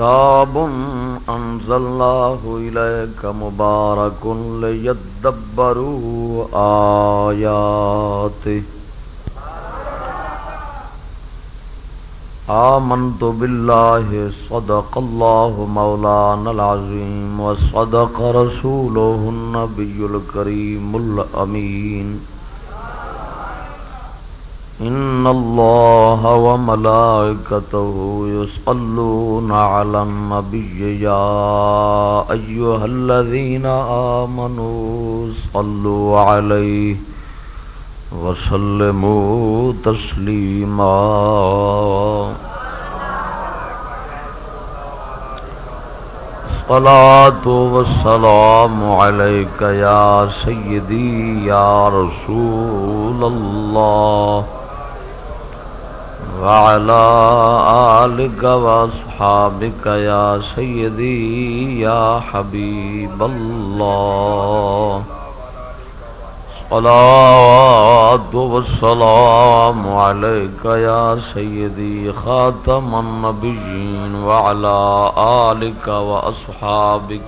كتاب أنزلناه إليك مبارك ليدبروا آياته آمنت بالله صدق الله مولانا العظيم وصدق رسوله النبي الكريم الأمين إن الله وملائكته يصلون على النبي يا أيها الذين آمنوا صلوا عليه وسلموا تسليما صلاة والسلام عليك يا سيدي يا رسول الله وعلى آلك وأصحابك يا سيدي يا حبيب الله. صلاة والسلام عليك يا سيدي خاتم النبيين وعلى آلك وأصحابك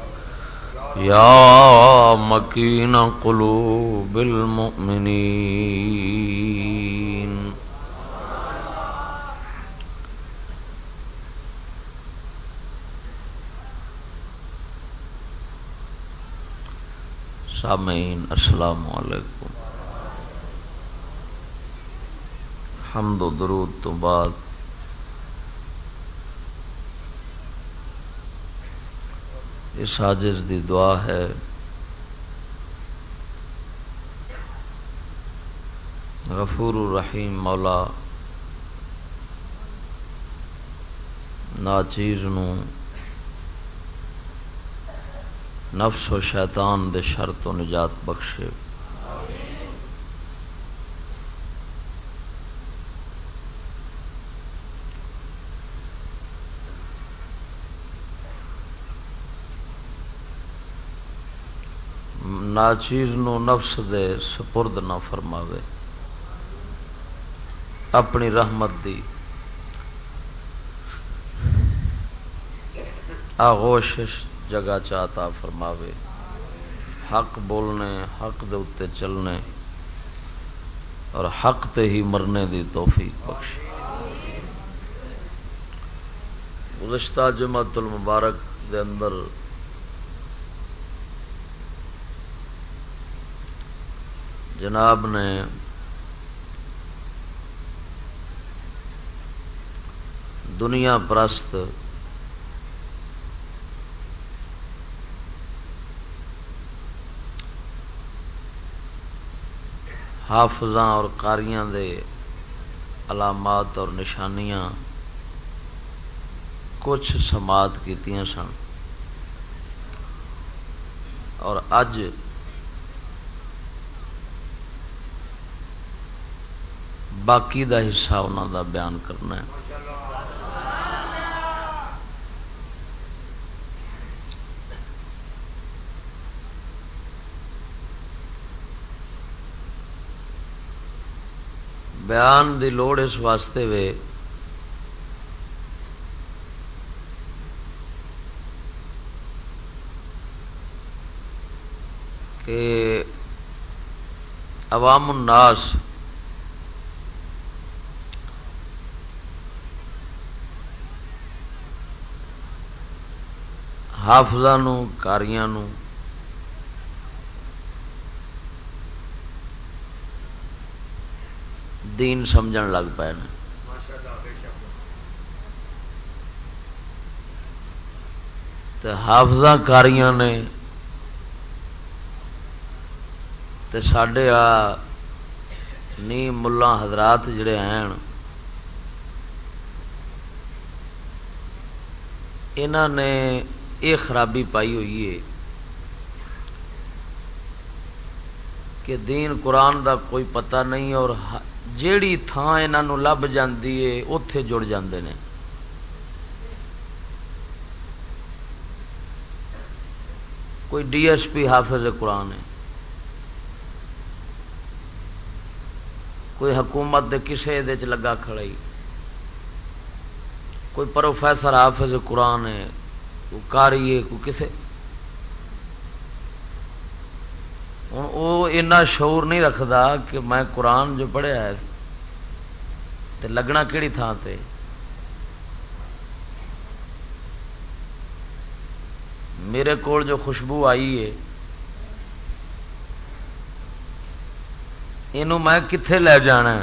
يا مكين قلوب المؤمنين. سامعین، السلام علیکم۔ حمد و درود تو بعد۔ اس حاجز دی دعا ہے۔ غفور الرحیم مولا، ناچیز نو نفس و شیطان دے شر تو نجات بخشے۔ ناچیز نو نفس دے سپرد نہ فرماوے۔ اپنی رحمت دی۔ آغوشش جگہ چاہتا فرماوے۔ حق بولنے، حق دے اتے چلنے، اور حق تے ہی مرنے دی توفیق بخش گزشتہ جمعت المبارک دے اندر جناب نے دنیا پرست حافظاں اور قاریاں دے علامات اور نشانیاں کچھ سماعت کی سن۔ اور اج باقی دا حصہ انہوں دا بیان کرنا ہے۔ بیان دی لوڑ اس واسطے وے کہ عوام الناس حافظ کاریاں دین سمجھ لگ پے حافظ کاریاں نے سڈے آ نی ملا حضرات جڑے ہیں۔ انہوں نے یہ خرابی پائی ہوئی ہے کہ دین قرآن دا کوئی پتہ نہیں اور جیڑی تھان یہاں لب جاتی ہے اتے جڑ جاندے ہیں کوئی ڈی ایس پی حافظ قرآن ہے۔ کوئی حکومت دے کسے دے چ لگا کھڑائی کوئی پروفیسر حافظ قرآن ہے، کوئی کاری ہے، کوئی کسے۔ ہوں وہ اینا شعور نہیں رکھتا کہ میں قرآن جو پڑھیا ہے تے لگنا کہڑی تھان تے؟ میرے کول جو خوشبو آئی ہے یہ میں کتنے لے جانا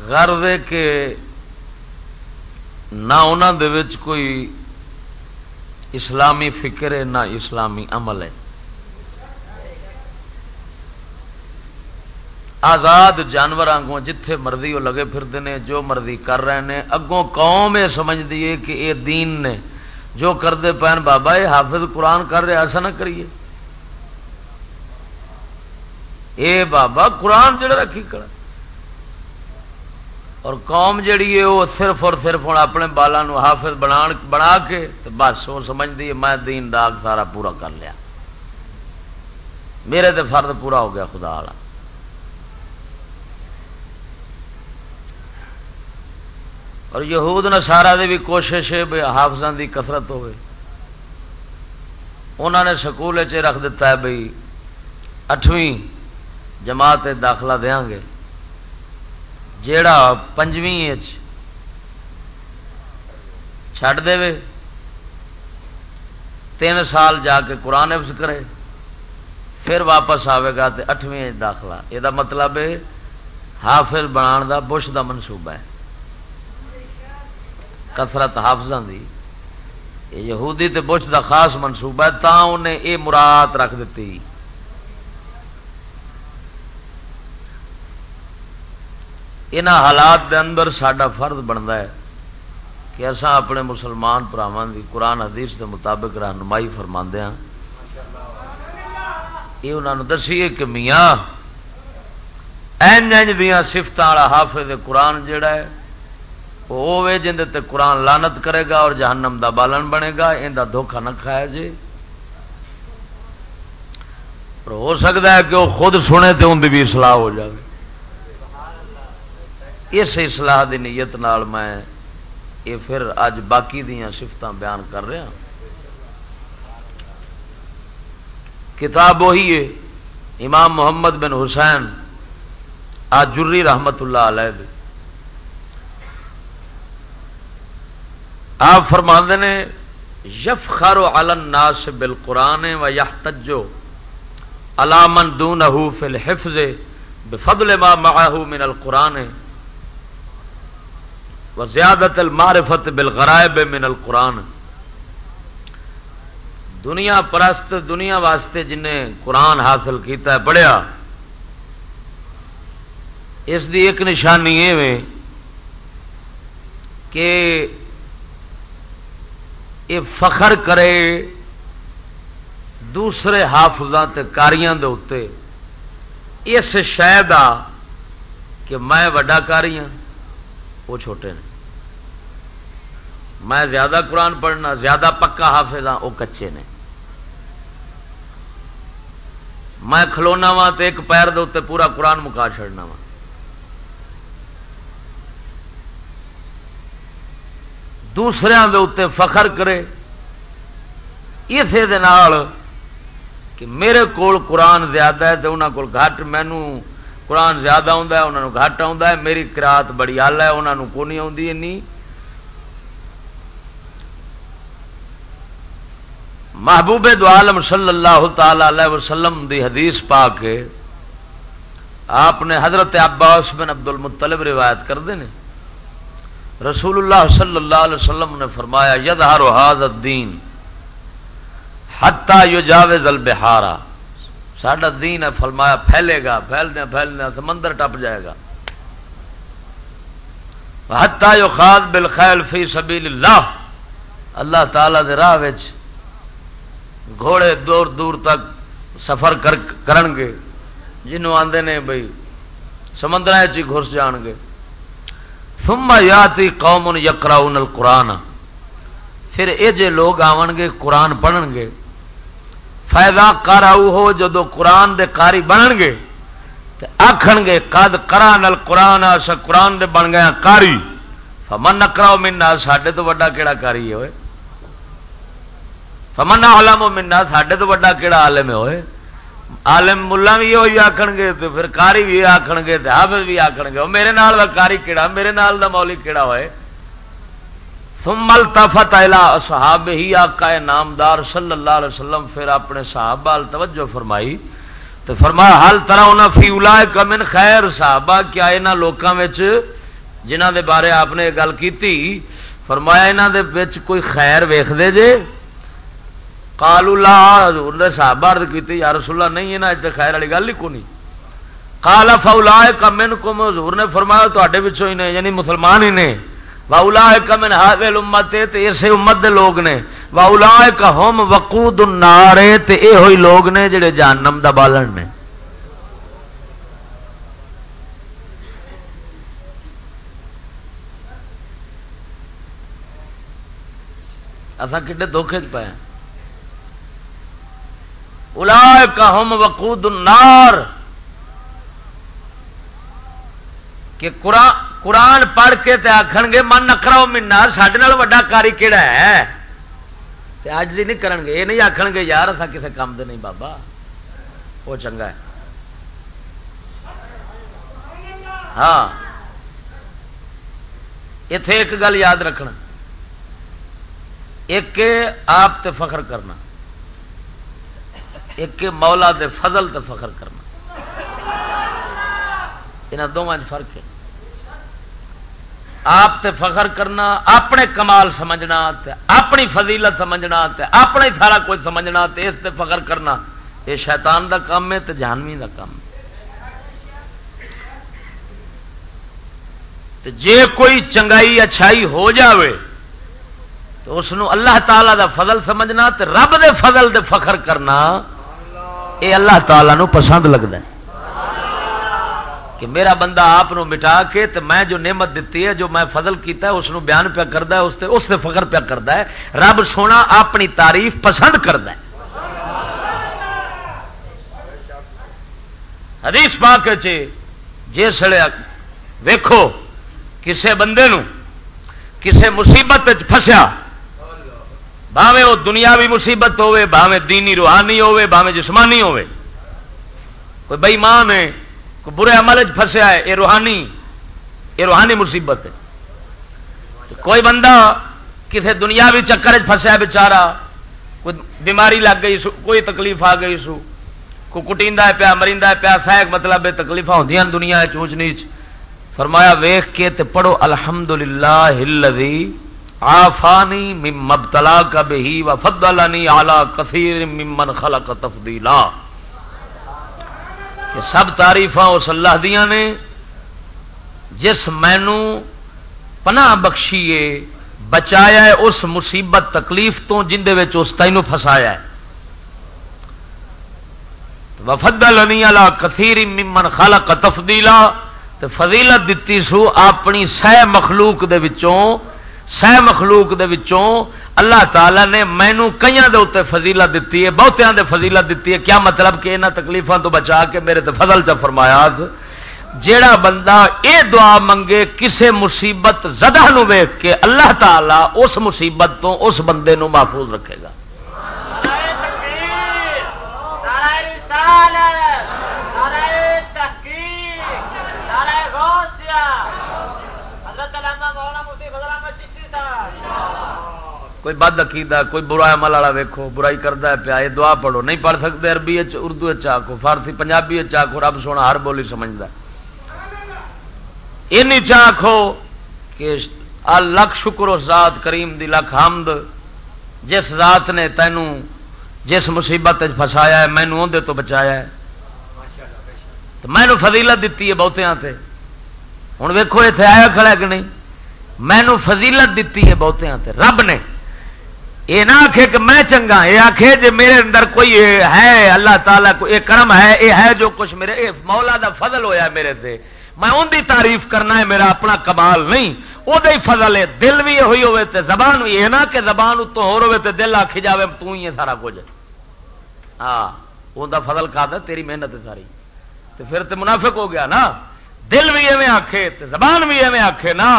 غرض کہ نہ انہوں کوئی اسلامی فکر ہے، نہ اسلامی عمل ہے۔ آزاد جانور آگوں جتھے مرضی وہ لگے پھرتے ہیں جو مرضی کر رہے ہیں اگوں قوم یہ سمجھتی ہے کہ یہ دین نے جو کرتے پہن بابا، یہ حافظ قرآن کر رہے، ایسا نہ کریے۔ اے بابا قرآن جڑا رکھی کر اور قوم جڑی ہے وہ صرف اور صرف ہوں اپنے بالا حافظ بنا بنا کے بس وہ سمجھتی ہے، میں دین داغ سارا پورا کر لیا۔ میرے تو فرد پورا ہو گیا خدا والا۔ اور یہود نسارا دی بھی کوشش ہے حافظ کی کسرت انہوں نے سکول رکھ دیتا ہے بھائی اٹھویں جماعت داخلہ دیا گے۔ جیڑا پنجویں چھڈ دے تین سال جا کے قرآن حفظ کرے، پھر واپس آئے گا تو اٹھویں داخلہ۔ یہ مطلب ہے، حافظ بنا دا بش دا منصوبہ ہے۔ کسرت حافظ دی۔ یہودی تے بش دا خاص منصوبہ ہے تا انہیں یہ مراد رکھ دیتی۔ ان حالات دے اندر سڈا فرد بنتا ہے کہ اصا اپنے مسلمان پراواں دی قرآن حدیث دے مطابق رہنمائی فرما ہاں۔ یہ انہوں نے دسیے کہ میاں این این دیا سفت والا حافظ قرآن جڑا ہے، وہ جن قرآن لانت کرے گا اور جہنم دا بالن بنے گا، ان کا دھوکھا نہ کھایا جی ہو سکتا ہے کہ وہ خود سنے تو ان کی بھی سلاح ہو جائے اس اصلاح دی نیت نال میں یہ پھر اج باقی دیا سفت بیان کر رہا کتاب وہی ہے، امام محمد بن حسین آجری رحمت اللہ علیہ آپ فرما نے یف خارو علن ناس بل قرآن و یا تجو علامن دون فل حفظ بفضل ما معه من القرآن۔ و زیادت المعرفت بالغرائب من القرآن۔ دنیا پرست، دنیا واسطے جنہیں قرآن حاصل کیتا ہے، پڑھیا۔ اس دی ایک نشانی یہ کہ یہ فخر کرے دوسرے حافظاں کاریاں دے اتنے اس شاید آ کہ میں وڈا کاری ہوں وہ چھوٹے نے میں زیادہ قرآن پڑھنا، زیادہ پکا حافظ ہاں وہ کچے نے۔ میں کھلونا وا تو ایک پیر دے پورا قرآن مکا چڑنا وا دوسرے دے اتنے فخر کرے۔ اسی کہ میرے کول قرآن زیادہ ہے تو انہوں کو گھٹ۔ مینو قرآن زیادہ آتا ہے انہوں گھٹ آتا ہے، میری کراط بڑی آل ہے انہوں کو نہیں آتی محبوب دعالم صلی اللہ تعالی علیہ وسلم دی حدیث پا کے آپ نے حضرت عباس بن عبد المطلب روایت کرتے ہیں رسول اللہ صلی اللہ علیہ وسلم نے فرمایا ید ہر الدین حتہ یو جاوز البہارا ساڈا دین ہے فلمایا پھیلے گا پھیلدیا پھیلدیا سمندر ٹپ جائے گا۔ ہتا جو خاص بل خیل فی سبیل اللہ۔ اللہ تعالی دے راہ گھوڑے دور دور تک سفر کر گے۔ جنوں آدھے نے بھائی سمندر گھس جان گے۔ سما یاتی قوم یکرا قرآن پھر یہ جے لوگ آن گے، قرآن پڑھن گے۔ فائدہ کر آؤ ہو جدو قرآن دے کاری بنن گے آخ گے کد کرا نل قرآن قرآن دے بن گیا کاری فمن نکراؤ منا سڈے تو وا کہڑا کاری ہوئے فمن آلم منا سڈے تو وا کہڑا آلم ہوئے آلم ملا بھی یہ آخ گے تو پھر کاری بھی آخ گے حافظ بھی آخ گے۔ میرے نال کاری کہڑا میرے نال دا مولی کہڑا ہوئے۔ سمل تفت الا صحاب ہی آقا نامدار صلی اللہ علیہ وسلم، پھر اپنے صحابہ توجہ فرمائی۔ تو فرمایا، حال طرح انہیں فی الا کمن خیر، صحابہ کیا یہاں لوگوں جنہ دے بارے آپ نے گل کی فرمایا یہاں دے کوئی خیر ویخ دے جے؟ کالو لا، حضور نے صحابہ عرض کی یا رسول اللہ، نہیں یہاں خیر والی گل ہی کو نہیں۔ کالا فولا کمن کم حضور نے فرمایا تے ہی نے یعنی مسلمان ہی نے۔ واؤلا کمن ہاویل امت اسے امت دے لوگ نے۔ واؤلا ہوم وقود نارے تے اے ہوئی لوگ نے جڑے جہنم دا بالن نے۔ اصا کھے دھوکھے چ پایا الا کا ہوم وقود النار۔ کہ قرآن قرآن پڑھ کے تے آخر گے، من نکراؤ منا سڈے وا کاری کہڑا ہے؟ اج بھی نہیں کرن گے، یہ نہیں آخ گے، یار اصا کسی کام دے نہیں بابا۔ وہ چنگا ہے۔ ہاں۔ اتے ایک گل یاد رکھنا۔ ایک آپ تے فخر کرنا۔ ایک مولا دے فضل تے فخر کرنا۔ یہاں دونوں فرق ہے۔ آپ تے فخر کرنا، اپنے کمال سمجھنا تے اپنی فضیلت سمجھنا تے اپنا ہی سارا کچھ سمجھنا تے اس تے فخر کرنا، یہ شیطان دا کام ہے تے جہانوی دا کام ہے۔ تے جے کوئی چنگائی اچھائی ہو جاوے تو اس اللہ تعالی دا فضل سمجھنا تے رب دے فضل دے فخر کرنا، یہ اللہ تعالی نو پسند لگتا ہے۔ کہ میرا بندہ آپ مٹا کے تو میں جو نعمت دیتی ہے، جو میں فضل کیتا ہے، اس نو بیان پیا کرتا ہے، اس تے اس سے فخر پیا کرتا ہے۔ رب سونا اپنی تعریف پسند کرتا ہے۔ حدیث پاک جی، جس ویکھو، کسے بندے نو کسے مصیبت پھسیا باوے وہ دنیاوی مصیبت ہوے باوے دینی روحانی ہوے باوے جسمانی ہوے کوئی بئیمان ہے برے عمل فسیا ہے یہ روحانی یہ روحانی مصیبت ہے۔ کوئی بندہ کسی دنیاوی چکر فسیا بچارا کوئی بیماری لگ گئی سو، کوئی تکلیف آ گئی سو، کوئی کٹیندا ہے پیا، مریندا پیا سہک مطلب تکلیف ہوتی دنیا چونچ نیچ۔ فرمایا ویخ کے تے پڑھو، الحمدللہ الذی آفانی مبتلا کا بہی و فضلانی آلہ کثیر ممن خلق تفضیلا۔ کہ سب تعریف اس اللہ دیا نے، جس مینو پناہ بخشیے، بچایا ہے اس مصیبت تکلیف تو، جن اس تینوں فسایا ہے۔ وفد لنی والا کثیر ممن خلق تفدیلا تو فضیلت دیتی سو اپنی سہ مخلوق دے وچوں سہ مخلوق دے وچوں اللہ تعالی نے مینو کئی دے فضیلت دیتی ہے بہتوں دے فضیلت دیتی ہے۔ کیا مطلب کہ یہاں تکلیفوں تو بچا کے میرے فضل چ فرمایا جیڑا بندہ اے دعا منگے کسے مصیبت زدہ نو ویخ کے اللہ تعالی اس مصیبت تو اس بندے نو محفوظ رکھے گا۔ کوئی بد عقیدہ، کوئی برا عمل والا ویکو برائی کرتا ہے پیا، یہ دعا پڑھو۔ نہیں پڑھ سکتے عربی اردو آخو فارسی، پنجابی آخو رب سونا ہر بولی سمجھتا این آخو کہ لکھ شکر اس ذات کریم دی لکھ حمد جس ذات نے تینوں جس مصیبت فسایا ہے مینو اندر تو بچایا ہے۔ تو مینو فضیلت دیتی ہے بہتیا سے ہوں ویکو اتنے آیا کھڑا کہ نہیں؟ مینو فضیلت دیتی ہے بہتیا سے رب نے یہ نہ آخے کہ میں چنگا، یہ آخے جی میرے اندر کوئی ہے، اللہ تعالیٰ کو یہ کرم ہے، یہ ہے جو کچھ میرے اے مولا دا فضل ہویا میرے سے میں ان دی تعریف کرنا ہے، میرا اپنا کمال نہیں۔ وہ فضل ہے، دل بھی یہ ہوئی ہوئے تے، زبان بھی، یہ نہ کہ زبان اتوں ہو تے دل آخی جائے تو ہی ہے سارا کچھ ہاں وہ فضل کھا دے تیری محنت ہے ساری۔ تو پھر تے منافق ہو گیا نا۔ دل بھی ایویں آخے تے زبان بھی ایویں آخے نا۔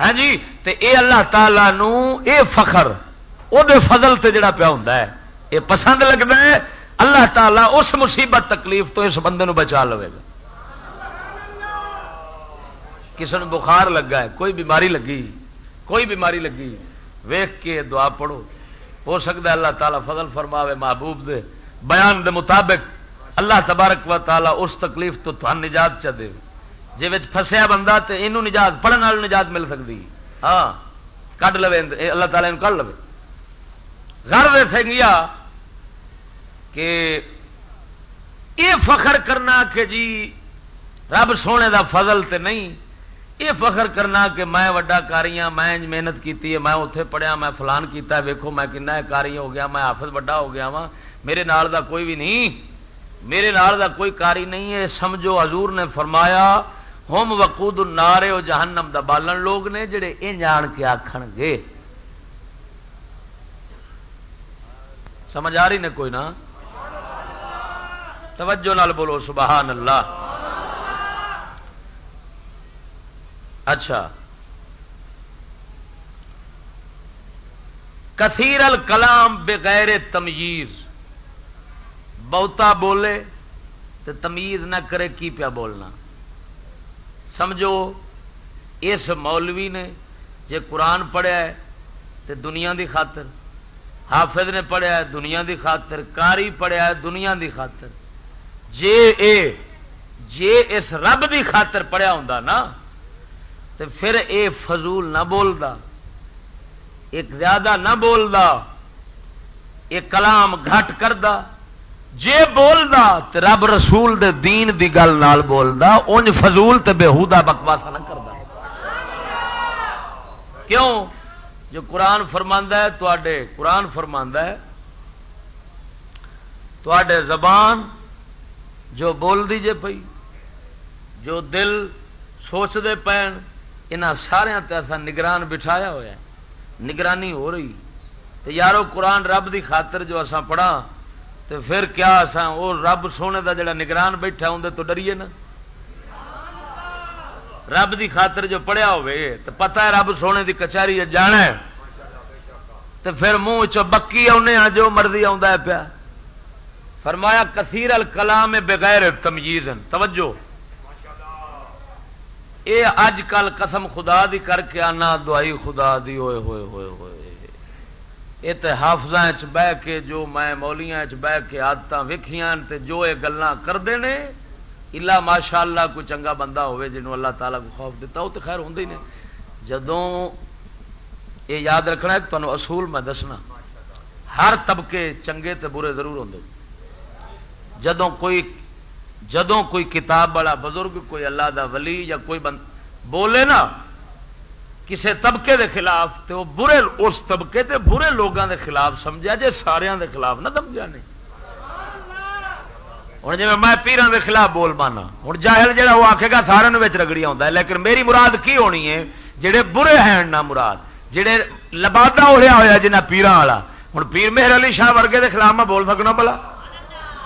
ہاں جی تے اے اللہ تعالی نو اے فخر وہ فضل تے جڑا پیا ہوں یہ پسند لگتا ہے اللہ تعالیٰ اس مصیبت تکلیف تو اس بندے نو بچا لے گا کسی نے بخار لگا ہے کوئی بیماری لگی کوئی بیماری لگی ویخ کے دعا پڑھو ہو سکتا ہے اللہ تعالیٰ فضل فرماوے محبوب دے بیان دے مطابق اللہ تبارک و تعالیٰ اس تکلیف تو تھان نجات چ دے جی فسیا بندہ تو یہ نجات پڑھنے نجات مل سکتی ہاں کھ لو اللہ تعالیٰ کھ لو گھر سنگیا کہ یہ فخر کرنا کہ جی رب سونے دا فضل تے نہیں یہ فخر کرنا کہ میں وڈا کاری ہاں میں محنت کی میں اتے پڑھیا، میں فلان کیتا ویکو میں کنا کاری ہو گیا، میں آفس وڈا ہو گیا وا میرے نال دا کوئی بھی نہیں، میرے نال دا کوئی کاری نہیں ہے۔ سمجھو حضور نے فرمایا ہوم وقود نارے جہنم دا بالن لوگ نے، جڑے یہ جان کے آخن گے۔ سمجھ آ رہی نے کوئی نہ توجہ نال بولو، سبحان اللہ۔ اچھا۔ کثیر الکلام بغیر تمیز۔ بہتا بولے تو تمیز نہ کرے، کی پیا بولنا؟ سمجھو، اس مولوی نے جے قرآن پڑھیا ہے تو دنیا دی خاطر حافظ نے پڑھیا دنیا دی خاطر کاری پڑھیا دنیا دی خاطر۔ جے اے، جے اس رب دی خاطر پڑھیا ہوں نا تو پھر اے فضول نہ بولتا ایک زیادہ نہ بولتا یہ کلام گھٹ کردا۔ جے بولدا تو رب رسول دے دین دی گل نال بولدا انج فضول تے بےحودہ بکواسا نہ کردا۔ کیوں؟ جو قرآن فرماندہ ہے تے قرآن فرماندہ ہے تے زبان جو بول دیجیے پی جو دل سوچتے پین ان سارا ایسا نگران بٹھایا ہوا ہے۔ نگرانی ہو رہی۔ تو یارو، قرآن رب دی خاطر جو اسا پڑھا تو پھر کیا اسا وہ رب سونے دا جڑا نگران بیٹھا اندر تو ڈریے نا۔ رب دی خاطر جو پڑھیا ہوئے، تو پتہ ہے رب سونے دی کچہری جانا ہے۔ تو پھر منہ چ بکی آنے جو مرضی آ پیا۔ فرمایا، کثیر الکلام بغیر تمیز توجہ۔ اے اج کل قسم خدا دی کر کے آنا، دعائی خدا دی۔ ہوئے ہوئے ہوئے۔ ہوئے یہ تو حافظ بہ کے، جو میں مولیاں بہ کے آدت ویکیاں جو یہ گلان کرتے ہیں الا ماشاء اللہ کوئی چنگا بندہ ہوے جنہوں اللہ تعالیٰ کو خوف دیتا وہ تو خیر ہوں ہی نہیں جدوں یہ یاد رکھنا ہے تمہیں اصول میں دسنا۔ ہر طبقے چنگے تے برے ضرور ہوں جدوں کوئی جدوں کوئی کتاب والا بزرگ، کوئی اللہ دا ولی یا کوئی بند، بولے نا، کسے طبقے دے خلاف تے وہ برے، اس طبقے تے برے لوگوں دے خلاف سمجھا جے سارے دے خلاف نہ سمجھا نہیں ہوں جی میں پیران دے خلاف بول مانا۔ ہوں جاہل جہا وہ آخے گا سارے رگڑی آتا ہے، لیکن میری مراد کی ہونی ہے؟ جہے برے ہیں نہ مراد۔ جہے لبادا ہوا ہوا جنہیں پیران والا۔ ہوں پیر مہر علی شاہ ورگے دے خلاف میں بول سکنا بلا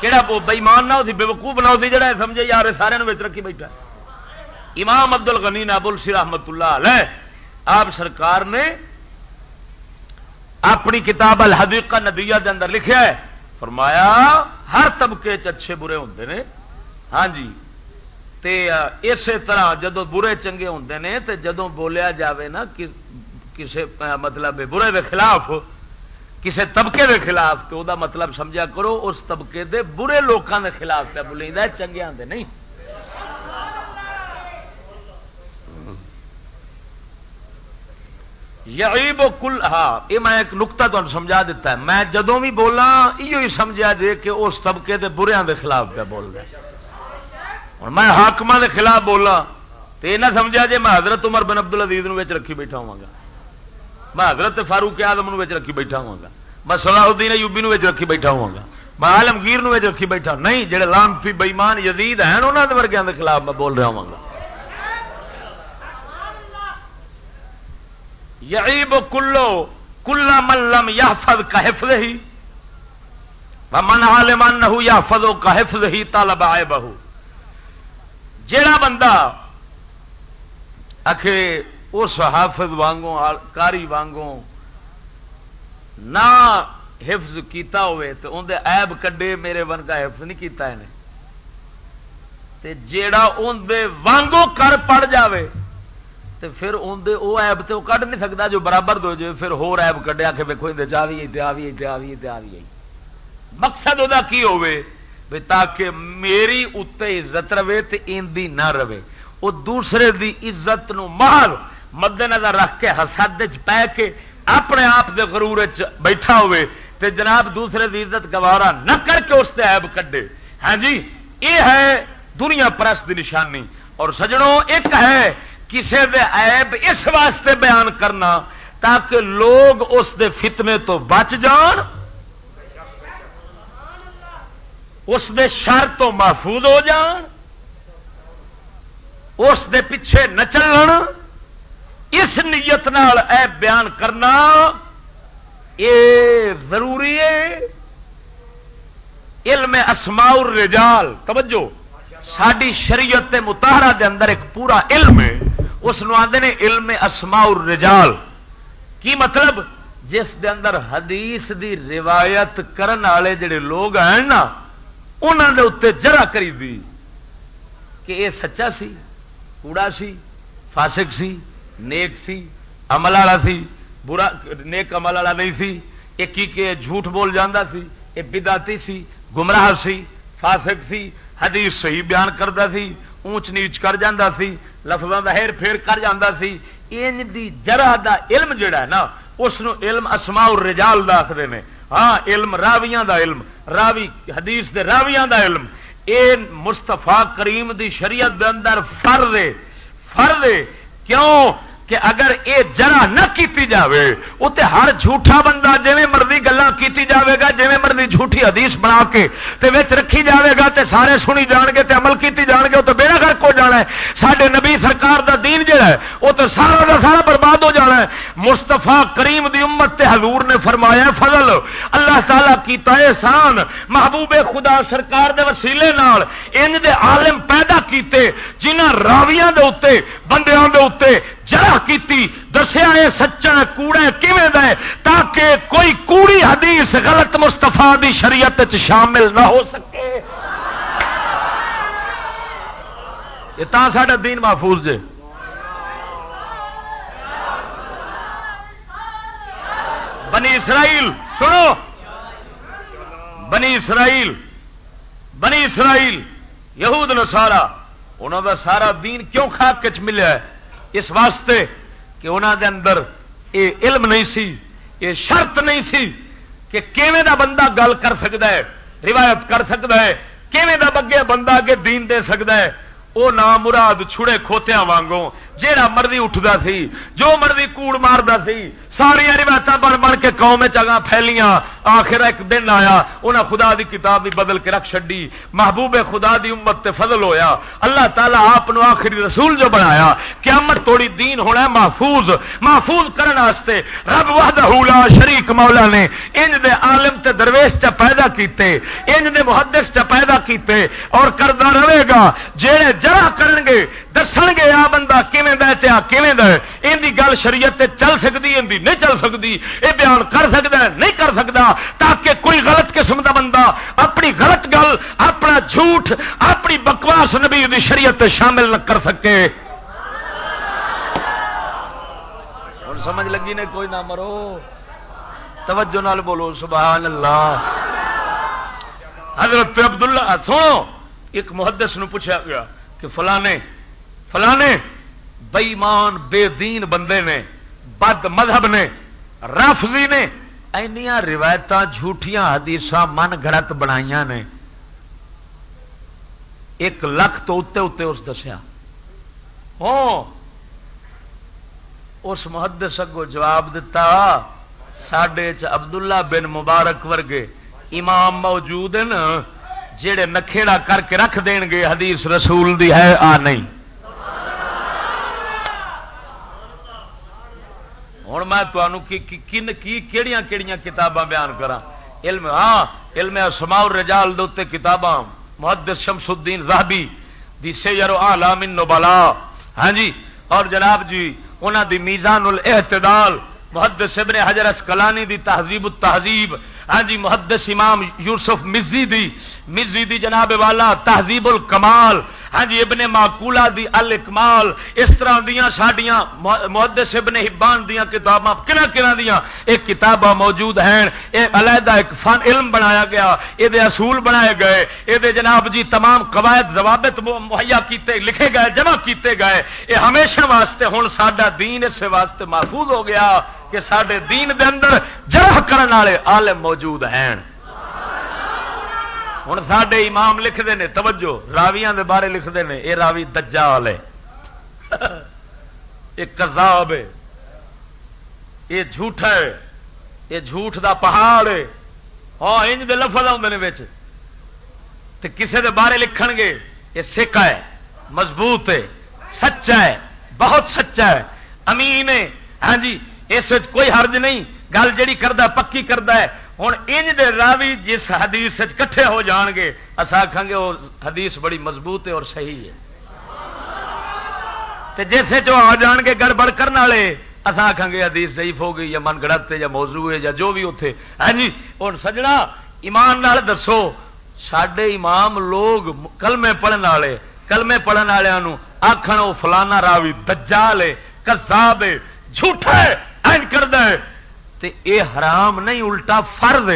کہڑا بئیمان نہ ہوتی بے وقوف نہ ہوتی جڑا سمجھے؟ یار سارے رکھی بیٹھا امام ابدل غنی ابل سی رحمت اللہ علیہ۔ آپ سرکار نے اپنی کتاب الحدیقہ ندیہ دے اندر لکھا ہے۔ فرمایا، ہر طبقے اچھے برے ہوں نے۔ ہاں جی۔ تے اسی طرح جدو برے چنگے ہوں نے، تے جدو بولیا جاوے نا کسی مطلب برے دے خلاف کسی طبقے دے خلاف، تو دا مطلب سمجھا کرو، اس طبقے دے برے لوگوں دے خلاف پہ بولی چنگیاں دے نہیں۔ یعیب و کل ہاں یہ میں ایک نقطہ تمہیں سمجھا دیتا ہے۔ میں جدوں بھی بولا یہ ہی سمجھا جے کہ اس طبقے کے بریاں دے خلاف پہ بول رہا ہوں میں حاقم دے خلاف بولا تو یہ نہ سمجھا جے میں حضرت عمر بن عبد العزیز رکھی بیٹھا ہوا گا۔ میں حضرت فاروق آدم رکھی بیٹھا ہوا گا۔ میں صلاح الدین یوبی نو رکھی بیٹھا ہوا گا۔ میں آلمگیر رکھی بیٹھا نہیں جہے لانفی بئیمان یزید ہیں، انہوں کے ورگیا کے خلاف میں بول رہا ہوں گا۔ یعیب کلو کلا ملم یا فد کا حفظ ہی من حال من نہ یا فدو کا حفظ ہی طالب آئے بہو جیڑا بندہ اکھے اس حافظ وانگوں، کاری وانگوں نہ حفظ کیتا ہوئے تو اندر عیب کڈے میرے ون کا حفظ نہیں کیتا ہے تے جیڑا اندر وانگوں کر پڑ جاوے تے پھر اندر وہ ایب تو کھ نہیں سکتا جو برابر دو جو پھر ہو ایب کڈیا کہ ویکو اندر جا بھی آ بھی آ بھی آ بھی مقصد وہ کی ہوے تاکہ میری اتنے عزت رہے تو اندی نہ رہے وہ دوسرے دی عزت نو مار مد نظر رکھ کے حسد پہ کے اپنے آپ دے غرور بیٹھا ہوئے تے جناب دوسرے دی عزت گوارا نہ کر کے اس سے ایب کڈے۔ ہاں جی یہ ہے دنیا پرس دی نشانی۔ اور سجڑوں ایک ہے کسی دے عیب اس واسطے بیان کرنا تاکہ لوگ اس دے فتنے تو بچ جان۔ اس دے شر تو محفوظ ہو جان۔ اس دے پیچھے نچل اس نیت نال عیب بیان کرنا یہ ضروری ہے۔ علم اسماء الرجال، توجہ ساری شریعت متحرہ دے اندر ایک پورا علم ہے۔ اس آدھے نے علم اسماء الرجال۔ کی مطلب؟ جس دے اندر حدیث دی روایت کرن والے جڑے لوگ ہیں نا انہوں دے اتنے جرا کری دی۔ کہ یہ سچا سی، کوڑا سی، فاسق سی، نیک سی، عمل والا سی، برا، نیک عمل والا نہیں سی۔ ایک ہی کہ جھوٹ بول جاندہ سی یہ بداتی سی، گمراہ سی، فاسق سی، حدیث صحیح بیان کرتا سی اونچ نیچ کر جاندہ سی لفظوں کا ہیر پھیر کر جاندہ سی۔ ان دی جرح دا علم جڑا ہے نا، اس علم اسماء الرجال دا آخر نے۔ ہاں علم راویاں دا علم، راوی حدیث دے راویاں دا علم۔ اے مستفا کریم دی شریعت دے اندر فرد فرد کیوں؟ کہ اگر یہ جرا نہ کیتی جاوے تے ہر جھوٹا بندہ جی مرضی گلا کیتی جاوے گا جی مرضی جھوٹی حدیث بنا کے تے وچ رکھی جاوے گا تے سارے سنی جان گے تے عمل کیتی جان گے وہ تو بیڑا گھر کو جانا ہے۔ سڈے نبی سرکار دا دین جڑا ہے وہ تو سارا دا سارا برباد ہو جانا ہے۔ مستفا کریم دی امت تے حضور نے فرمایا فضل، اللہ تعالی کیتا احسان۔ محبوب خدا سرکار دے وسیلے نال ان دے عالم پیدا کیتے جنہ راویاں دے اوتے بندیاں دے اوتے جرح کی دسیا یہ سچا کوڑا کیویں دے؟ تاکہ کوئی کوڑی حدیث غلط مستفا دی شریعت شامل نہ ہو سکے۔ تا ساڈا دین محفوظ جے۔ بنی اسرائیل، سنو۔ بنی اسرائیل بنی اسرائیل، یہود نسارا انہوں کا سارا دین کیوں خاک چ ملیا ہے؟ اس واسطے کہ انہوں دے اندر یہ علم نہیں سی، یہ شرط نہیں سی کہ کیویں دا بندہ گل کر سکتا ہے، روایت کر سکتا ہے، کیویں دا بگے بندہ اگے دین دے سکتا ہے۔ وہ نام مراد چھڑے کھوتیاں وانگوں جہاں مرضی اٹھتا سی، جو مرضی کوڑ مارتا سی ساریا روایت بن بن کے قوم چگا پھیلیاں، آخر ایک دن آیا انہیں خدا دی کتاب بھی بدل کے رکھ چڈی محبوب خدا دی امت تے فضل ہویا۔ اللہ تعالیٰ آپ آخری رسول جو بنایا۔ قیامت توڑی دین ہونا ہے، محفوظ محفوظ کرنے واسطے رب وحدہ لا شریک مولا نے انج دے عالم تے درویش چ پیدا کیتے، انج دے محدث چ پیدا کیتے، اور کردہ رہے گا۔ جہے جرا کرن گے، دسن گے، آ بندہ کیویں دا تے آ کیویں ان دی گل شریعت تے چل سکدی، ان دی نہیں چل سکتی، یہ بیان کر سکتا ہے، نہیں کر سکتا، تاکہ کوئی غلط قسم کا بندہ اپنی غلط گل، اپنا جھوٹ، اپنی بکواس نبی دی شریعت شامل نہ کر سکے۔ سمجھ لگی نے کوئی نہ مرو۔ توجہ نال بولو، سبحان اللہ۔ حضرت عبداللہ، سنو، ایک محدث نو پوچھا گیا کہ فلانے فلانے بےمان بے دین بندے نے بد مذہب نے، رافضی نے اینیا روایت جھوٹیاں حدیث من گڑت بنائی نے۔ ایک لکھ تو اتنے اتنے اس دسیا۔ ہوں۔ اس محدث اگو جواب دتا سڈے عبداللہ بن مبارک ورگے امام موجود ہیں جڑے نکھےڑا کر کے رکھ دین گے حدیث رسول دی، ہے آ نہیں۔ ہوں میں کہڑی کہڑی کتاباں بیان کرا علم ہاں علم سماؤ رجال دے کتاباں، محدث شمس الدین راہبی دی سیرو عالم نبلا ہاں جی؟ اور جناب جی انہوں دی میزان الاعتدال محدث ابن حجر اسکلانی دی تہذیب التہذیب۔ ہاں جی محدث امام یوسف مزی دی مزی دی جناب والا تہذیب الکمال۔ ہاں جی ابن معقولا دی الاکمال اس طرح دیا سڈیا محدث ابن حبان دیا کتاباں کنا کنا دیا ایک کتاباں موجود ہیں۔ یہ علیحدہ ایک فن علم بنایا گیا، یہ اصول بنائے گئے، یہ جناب جی تمام قواعد ضوابط مہیا کیتے، لکھے گئے، جمع کیتے گئے۔ یہ ہمیشہ واسطے ہوں سڈا دین اس واسطے محفوظ ہو گیا کہ سڈے دین دے اندر جرح کرنے والے عالم موجود ہیں۔ ہوں سڈے امام لکھتے ہیں توجہ، راویاں دے بارے لکھتے ہیں یہ راوی دجا والے یہ کزاب ہے۔ یہ جھوٹ ہے۔ یہ جھوٹ دا پہاڑ ہے۔ ہاں انج دے لفظ آتے کسے دے بارے لکھن گے یہ سکھ ہے، مضبوط ہے، سچا ہے، بہت سچا ہے، امین ہے۔ ہاں جی اس کوئی حرج نہیں۔ گل جہی کرتا پکی کرتا ہے۔ ہوں انج دے راوی جس حدیث کٹھے ہو جان گے اصا آخان گے وہ حدیث بڑی مضبوط ہے اور صحیح ہے۔ جیسے جو آ جان گے گڑبڑ کرنے والے اصا آخان گے حدیث ضعیف ہو گئی یا من گڑت یا موضوع ہے یا جو بھی اتے ہاں جی ہوں سجنا ایمان نال دسو سڈے امام لوگ کلمے پڑھنے والے، کلمے پڑھنے والوں آخر وہ فلانا راوی دجال ہے کساب ہے، جھوٹا ہے۔ کر اے حرام نہیں، الٹا فرد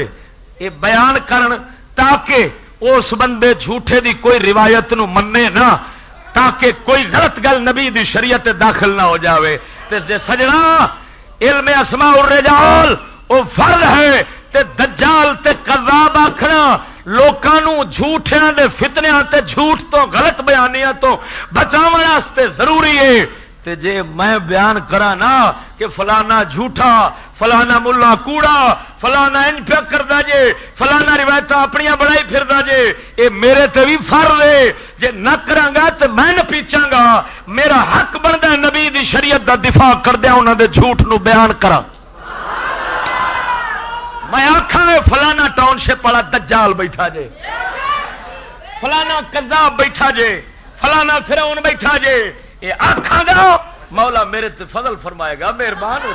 یہ بیان کرن تاکہ اس بندے جھوٹے دی کوئی روایت نو منے نہ، تاکہ کوئی غلط گل نبی دی شریعت داخل نہ ہو جاوے۔ تے جے سجنا علم اسماء الرجال، او فرض ہے۔ تے دجال، تے کذاب آکھنا، لوکاں جھوٹیاں دے فتنیاں تے جھوٹ تو، غلط بیانیاں تو بچاون ضروری ہے۔ تے جے میں بیان کرا نا کہ فلانا جھوٹا، فلانا ملا کوڑا، فلانا ان پہ کرتا جے، فلانا روایت اپنی بڑائی پھردا جے، اے میرے تے بھی فر رہے جے نہ کرا گا تو میں نہ پیچا گا میرا حق بنتا نبی دی شریعت دا دفاع کردیا انہوں دے جھوٹ نو بیان کرا۔ میں آخا فلانا ٹاؤن شپ والا دجال بیٹھا جے۔ فلانا کذاب بیٹھا جے۔ فلانا فراؤن بیٹھا جے۔ یہ آخا گا مولا میرے تے فضل فرمائے گا، مہربان ہو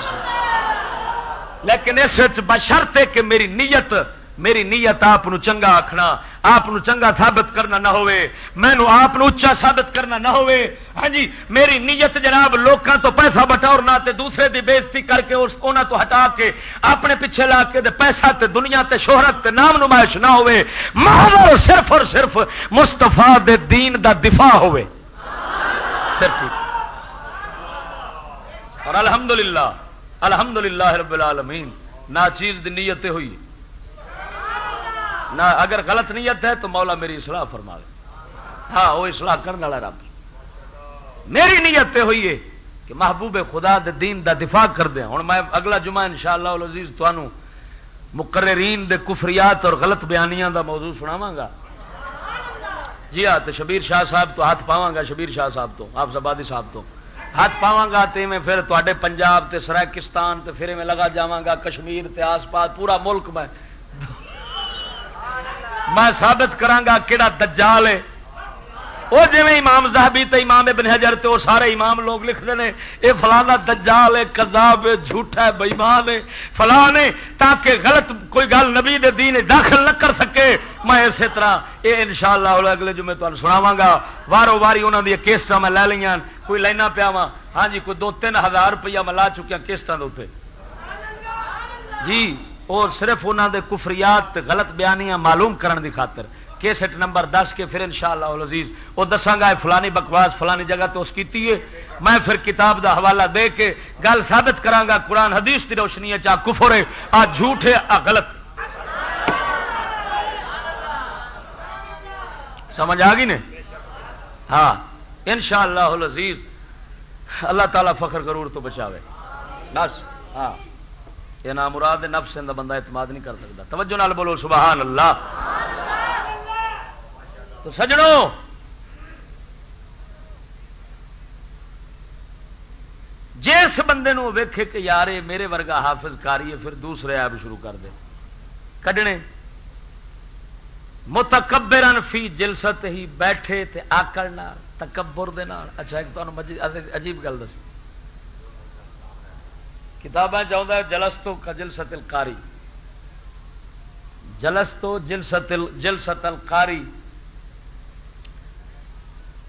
لیکن اس بشرط ہے کہ میری نیت میری نیت آپ چنگا آخنا آپ چنگا ثابت کرنا نہ ہوئے مینو آپ اچا ثابت کرنا نہ ہوئے۔ ہاں جی میری نیت جناب لوگوں تو پیسہ بٹورنا تے دوسرے دی بےزتی کر کے انہوں تو ہٹا کے اپنے پیچھے لا کے دے پیسہ تے دنیا تے شہرت تے نام نمائش نہ ہوئے۔ صرف اور صرف مستفا دے دین دا دفاع ہوئے۔ پھر ٹھیک اور الحمد للہ الحمد للہ رب العالمین نہ چیز دی نیت ہوئی۔ نہ اگر غلط نیت ہے تو مولا میری اصلاح فرما لے ہاں وہ اصلاح کرنے والا رب۔ میری نیت ہوئی ہے کہ محبوب خدا دے دین دا دفاع کر دیں۔ ہوں میں اگلا جمعہ ان شاء اللہ عزیز مقررین دے کفریات اور غلط بیانیاں دا موضوع سناواں گا۔ جی ہاں تو شبیر شاہ صاحب تو ہاتھ پاواں گا، شبیر شاہ صاحب تو آپ زبادی صاحب تو۔ ہاتھ پاواں گا تے میں پھر تے پنجاب تے سرائکستان تے پھر میں لگا جاواں گا، کشمیر تے آس پاس، پورا ملک میں۔ میں ثابت کرانگا کیڑا دجال ہے۔ وہ جی امام زہبی تے امام ابن حجر تے وہ سارے امام لوگ لکھتے ہیں یہ فلانا دجال ہے کذاب ہے جھوٹا ہے بےمان ہے فلان ہے تاکہ غلط کوئی گل نبی دے دین داخل نہ کر سکے۔ میں اسی طرح یہ ان شاء اللہ اگلے جو میں تمہیں سناوا گا۔ وارو واری انہوں نے کیسٹ میں لے لیا کوئی لینا پیا وا ہاں جی کوئی دو تین ہزار روپیہ میں لا چکیا کیسٹوں کے جی اور صرف انہوں دے کفریات غلط بیانیاں معلوم کرن دی خاطر۔ کیسٹ نمبر دس کے پھر انشاءاللہ شاء اللہ وہ دساگا فلانی بکواس، فلانی جگہ تو اس کی میں پھر کتاب دا حوالہ دے کے گل ثابت کرانگا قرآن حدیث کی روشنی ہے، چاہ کفر ہے، آ جھوٹ ہے آ غلط۔ سمجھ آ گئی نے ہاں ان شاء اللہ عزیز، اللہ تعالیٰ فخر کرور تو بچاوے۔ بس ہاں۔ یہ نام مراد نفس کا بندہ اعتماد نہیں کر سکتا۔ توجہ نال بولو، سبحان اللہ۔ تو سجڑوں جس بندے نو ویکھے کہ یار میرے ورگا حافظ کاری ہے، پھر دوسرے آپ شروع کر دے۔ کڈنے۔ متکبرن فی جلست ہی بیٹھے تے آکڑ تکبر دے نال۔ اچھا ایک تمہیں عجیب گل دس کتابیں چاہتا ہے جلستو کا جلست القاری۔ جلستو جلست جلست القاری۔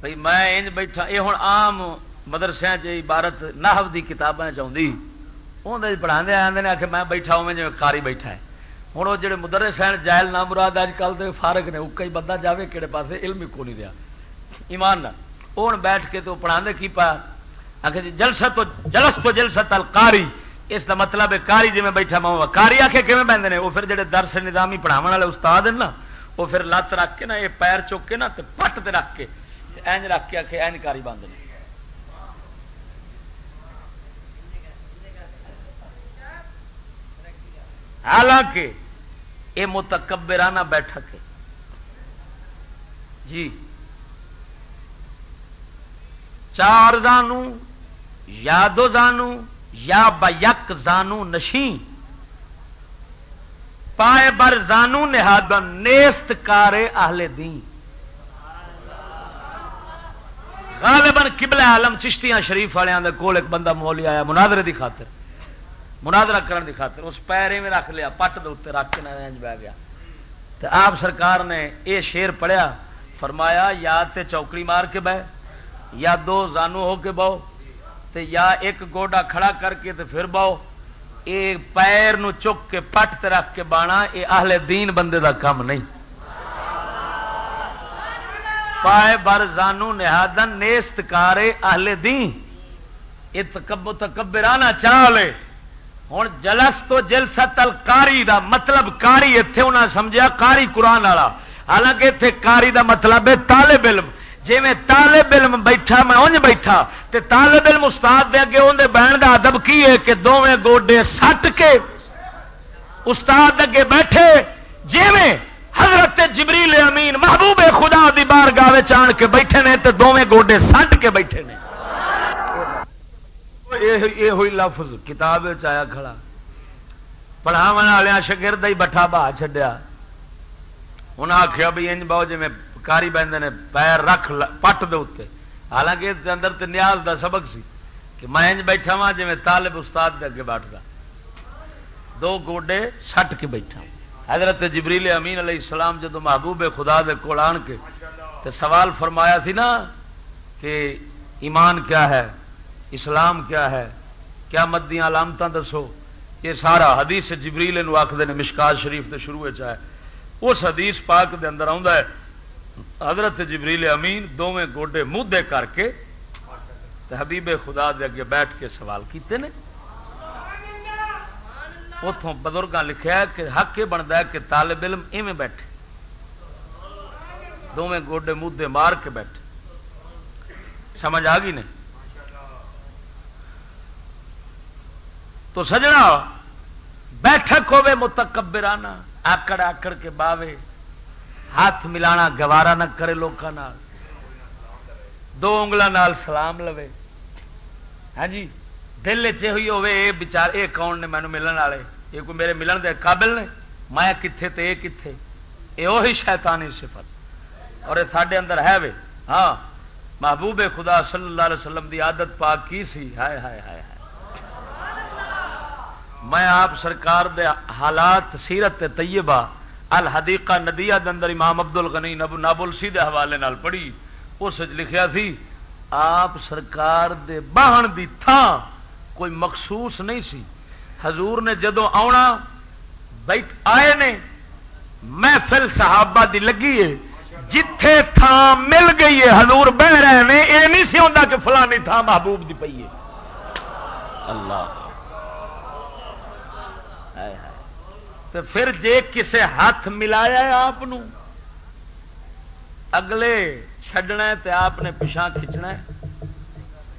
بھائی میں انج بیٹھا یہ ہوں آم مدرسے عبارت نحو دی کتابیں چاہتی اندر پڑھا آدھے آ کے میں بیٹھا ہوں جی کاری بیٹھا ہے۔ ہوں وہ جڑے مدرس ہیں، جائل نام مراد اج کل تو فارغ نے اکا ہی بندہ جائے کہڑے پاس علم ہی کو نہیں دیا۔ ایمان نہ وہ بیٹھ کے تو پڑھا کی پا؟ آخر جی جلسہ تو، جلس تو جلسہ تلکاری اس کا مطلب ہے کاری جی میں بیٹھا ماں کاری آ کے کھے بہتے ہیں وہ پھر جڑے درس نظامی پڑھاو والے استاد ہیں نا وہ پھر لت رکھ کے نا یہ پیر چک کے نا پٹ رکھ کے اینج رکھ کے آخے این کاری بند نے۔ حالانکہ یہ متکبرانہ بیٹھک ہے۔ جی۔ چار زانو، یا دو زانو، یا بیک زانو نشی پائے بر زانو نہادن نیست کارے اہل دین۔ غالباً قبل عالم چشتیاں شریف والوں کے کول ایک بندہ مولی آیا منادرے دی خاطر۔ منادرا کرن دی خاطر۔ اس پیرے میں رکھ لیا، پٹ دے رکھ کے بہ گیا۔ تو آپ سرکار نے یہ شیر پڑھیا، فرمایا، یا تے چوکڑی مار کے بہ، یا دو زانو ہو کے بہو، تے یا ایک گوڈا کھڑا کر کے تے پھر بہو۔ یہ پیر نو چک کے پٹ تے رکھ کے بانا یہ اہل دین بندے دا کام نہیں۔ پائے بر زانو نہادن نیست کارے اہل دین۔ یہ تکبرانہ چاہ ہوں جلس تو جلسط الکاری دا مطلب کاری اتے انہیں سمجھا کاری قرآن والا۔ حالانکہ اتنے کاری دا مطلب ہے طالب علم۔ جی میں طالب علم بیٹھا میں انج بیٹھا تے طالب علم استاد دے اگے اندر بہن کا ادب کی ہے کہ دونیں گوڈے سٹ کے استاد اگے بیٹھے۔ جی میں حضرت جبریل امین محبوب خدا دی بار گاہ چان کے بیٹھے نے تے دونیں گوڈے سٹ کے بیٹھے نے۔ یہ ہوئی لفظ کتاب آیا کھڑا۔ پڑھاو والے شگرد ہی بٹھا بہا چڈیا انہیں آخیا بھی انج بہو جی کاری بہن نے پیر رکھ پٹ دے اتنے حالانکہ اس اندر تے نیاز دا سبق سی کہ میں انج بیٹھا وا جی طالب استاد کے اگے بیٹھتا دو گوڈے سٹ کے بیٹھا حضرت جبریل امین علیہ السلام جدو محبوب خدا دے کول آن کے تے سوال فرمایا تھی نا کہ ایمان کیا ہے؟ اسلام کیا ہے؟ کیا مدیاں علامت دسو۔ یہ سارا حدیث جبریل آخر نے مشکات شریف کے شروع چاہے اس حدیث پاک دے اندر ہے، حضرت جبریل امین دونیں گوڈے مدے کر کے حبیب خدا دے اگے بیٹھ کے سوال کیتے ہیں اتوں بزرگ لکھا کہ حق یہ بنتا ہے کہ طالب علم ایویں بیٹھے دونیں گوڈے مدے مار کے بیٹھے۔ سمجھ آ گئی نہیں؟ تو سجنا، بیٹھک ہوے متکبرانہ، آکڑ آکڑ کے باوے، ہاتھ ملانا گوارا نہ کرے لوگوں دو انگل سلام لو ہاں جی دل چ ہوئی ہوے بچار یہ کون نے مینو ملن والے؟ یہ کوئی میرے ملن دے قابل نے میں کتنے تو یہ کتنے یہ وہی شیطانی صفت۔ اور یہ سارے اندر ہے وے۔ ہاں۔ محبوب خدا صلی اللہ علیہ وسلم دی عادت پاک کی سی؟ ہائے ہائے ہائے ہائے۔ میں آپ سرکار دے حالات، سیرت طیبہ، الحدیقہ ندیا اندر امام ابد ال غنی نابلسی دے حوالے نال پڑھی۔ اس لکھیا تھی آپ سرکار دے باہن دی تھان کوئی مخصوص نہیں سی۔ حضور نے جدو آنا بیٹھ آئے نے، محفل صحابہ دی لگی ہے، جتھے تھان مل گئی ہے، حضور بہ رہے ہیں یہ نہیں سی ہوتا کہ فلانی تھان محبوب دی پئی ہے۔ اللہ۔ تو پھر جے کسے ہاتھ ملایا ہے آپ اگلے چڈنا تے آپ نے پچھا کھچنا ہے۔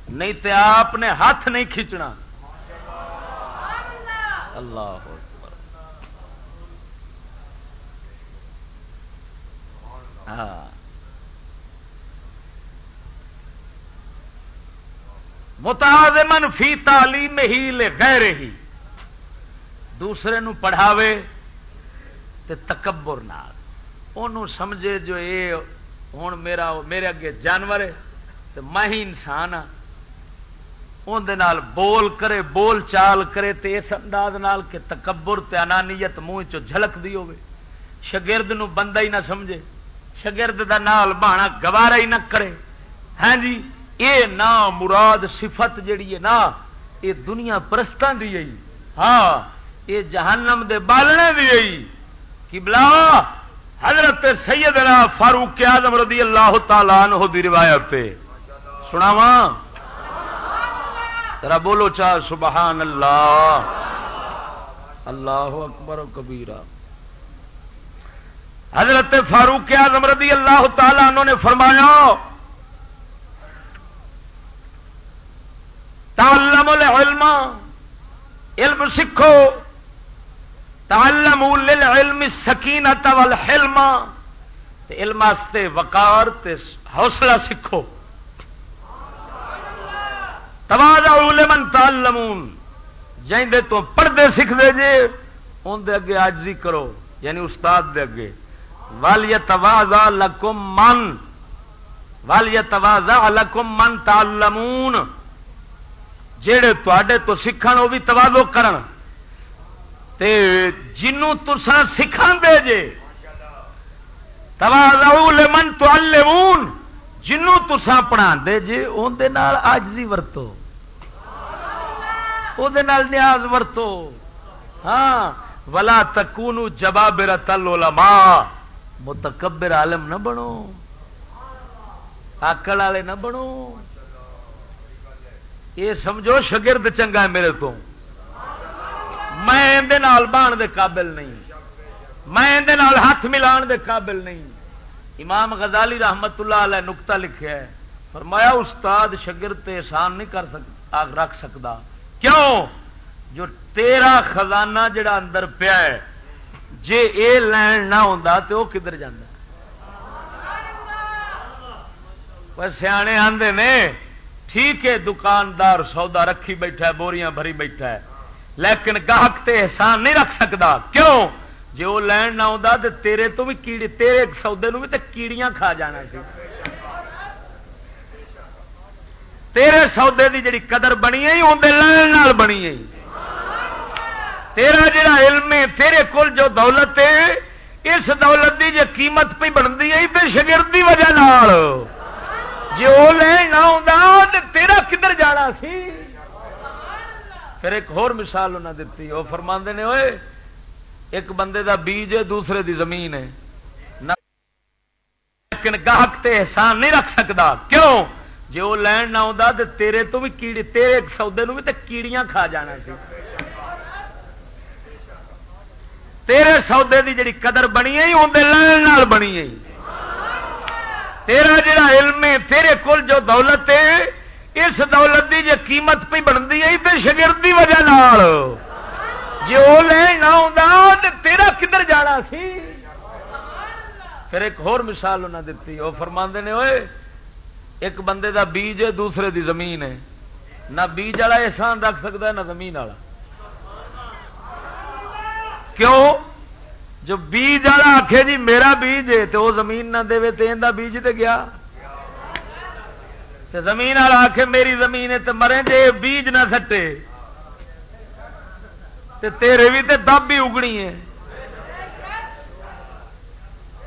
نہیں تے آپ نے ہاتھ نہیں کھچنا۔ اللہ ہاں۔ متازمن فی تعلیم ہی لے غیر ہی۔ دوسرے نو پڑھاوے تے تکبر نال۔ انہوں سمجھے جو یہ ہوں میرا میرے اگے جانور ہے تو میں ہی انسان ہاں۔ اندر بول کرے، بول چال کرے تے اس انداز نال کہ تکبر تے انانیت منہ چ جھلک دی ہوے شگرد نو بندہ ہی نہ سمجھے، شگرد دا نال بہانا گوارا ہی نہ کرے۔ ہاں جی اے نا مراد صفت جیڑی ہے نا یہ دنیا پرستان دی ہے ہاں یہ جہنم دے بالنے دی ہے کی بلا حضرت سیدنا فاروق اعظم رضی اللہ تعالی عنہ دی روایت سناواں؟ ذرا بولو چاہ سبحان اللہ۔ اللہ اکبر و کبیرہ۔ حضرت فاروق اعظم رضی اللہ تعالی عنہ نے فرمایا، تعلم العلم، علم سکھو تعلم للعلم سکینت والحلم۔ علم واسطے وقار تے حوصلہ سکھو تواز من تعلمون۔ جائیں تو پڑھتے سیکھتے جے اندر اگے آجزی کرو یعنی استاد دے اگے۔ والی توازا لکم من والی توازا لکم من تعلمون۔ جڑے تے تو سیکھ وہ بھی توازو کرن۔ تے جنوں تسا سکھا دے جے توازا لمن تعلمون۔ جنوں تسا پڑھا دے جے اندر آجزی ورتو۔ وہ نیاز ورتو۔ ہاں ولا تکون جبابر تل علماء متکبر عالم نہ بنو۔ آکڑ والے نہ بنو۔ یہ سمجھو شگرد چنگا ہے میرے تو۔ میں بان دے قابل نہیں۔ میں ہاتھ ملان دے قابل نہیں۔ امام غزالی رحمت اللہ علیہ نکتا لکھا ہے فرمایا، استاد شگرد احسان نہیں کر سک رکھ سکتا کیوں؟ جو تیرا خزانہ جڑا اندر پیا ہے، جے اے لین نہ ہوں تو وہ کدھر جانا سیانے آدھے نے، ٹھیک ہے، دکاندار سودا رکھی بیٹھا ہے، بوریاں بھری بیٹھا ہے، لیکن گاہک تے احسان نہیں رکھ سکتا کیوں؟ جی وہ لین نہ آتا تو تیرے تو بھی کیڑے تیرے سودے بھی تو کیڑیاں کھا جانا سی۔ تیرے سودے دی جڑی قدر بنی ہے اندر لین بنی ہے۔ تیرا جڑا علم ہے، تیرے کول جو دولت ہے، اس دولت دی جو قیمت پہ بنتی ہے تو شگردی وجہ جی وہ لین نہ آتا تیرا کدھر جانا سی؟ پھر ایک اور مثال انہیں دیتی وہ فرما نے ہوئے ایک بندے دا بیج ہے، دوسرے دی زمین ہے۔ لیکن گاہک تے احسان نہیں رکھ سکتا کیوں؟ جی وہ لین نہ آتا تو تیرے تو بھی کیڑی، تیرے سودے نو بھی تو کیڑیاں کھا جانا سی۔ تیرے سودے دی جڑی قدر بنی ہے اندر لین بنی ہے۔ تیرا جڑا علم ہے، تیرے کول جو دولت ہے، اس دولت دی جو قیمت پہ بنتی ہے تو شگردی وجہ نال۔ جی وہ لین نہ آتا تیرا کدھر جانا سی؟ پھر ایک اور مثال انہیں دیتی وہ فرما نے ہوئے ایک بندے دا بیج ہے، دوسرے دی زمین ہے۔ نہ بیج والا احسان رکھ سکتا ہے، نہ زمین والا۔ کیوں؟ جو بیج والا آخے جی میرا بیج ہے تو وہ زمین نہ دے تو یہ بیج تے گیا۔ تے زمین والا آخے میری زمین ہے تو مرے جے، بیج نہ سٹے۔ تے تیرے بھی تے دب بھی اگنی ہے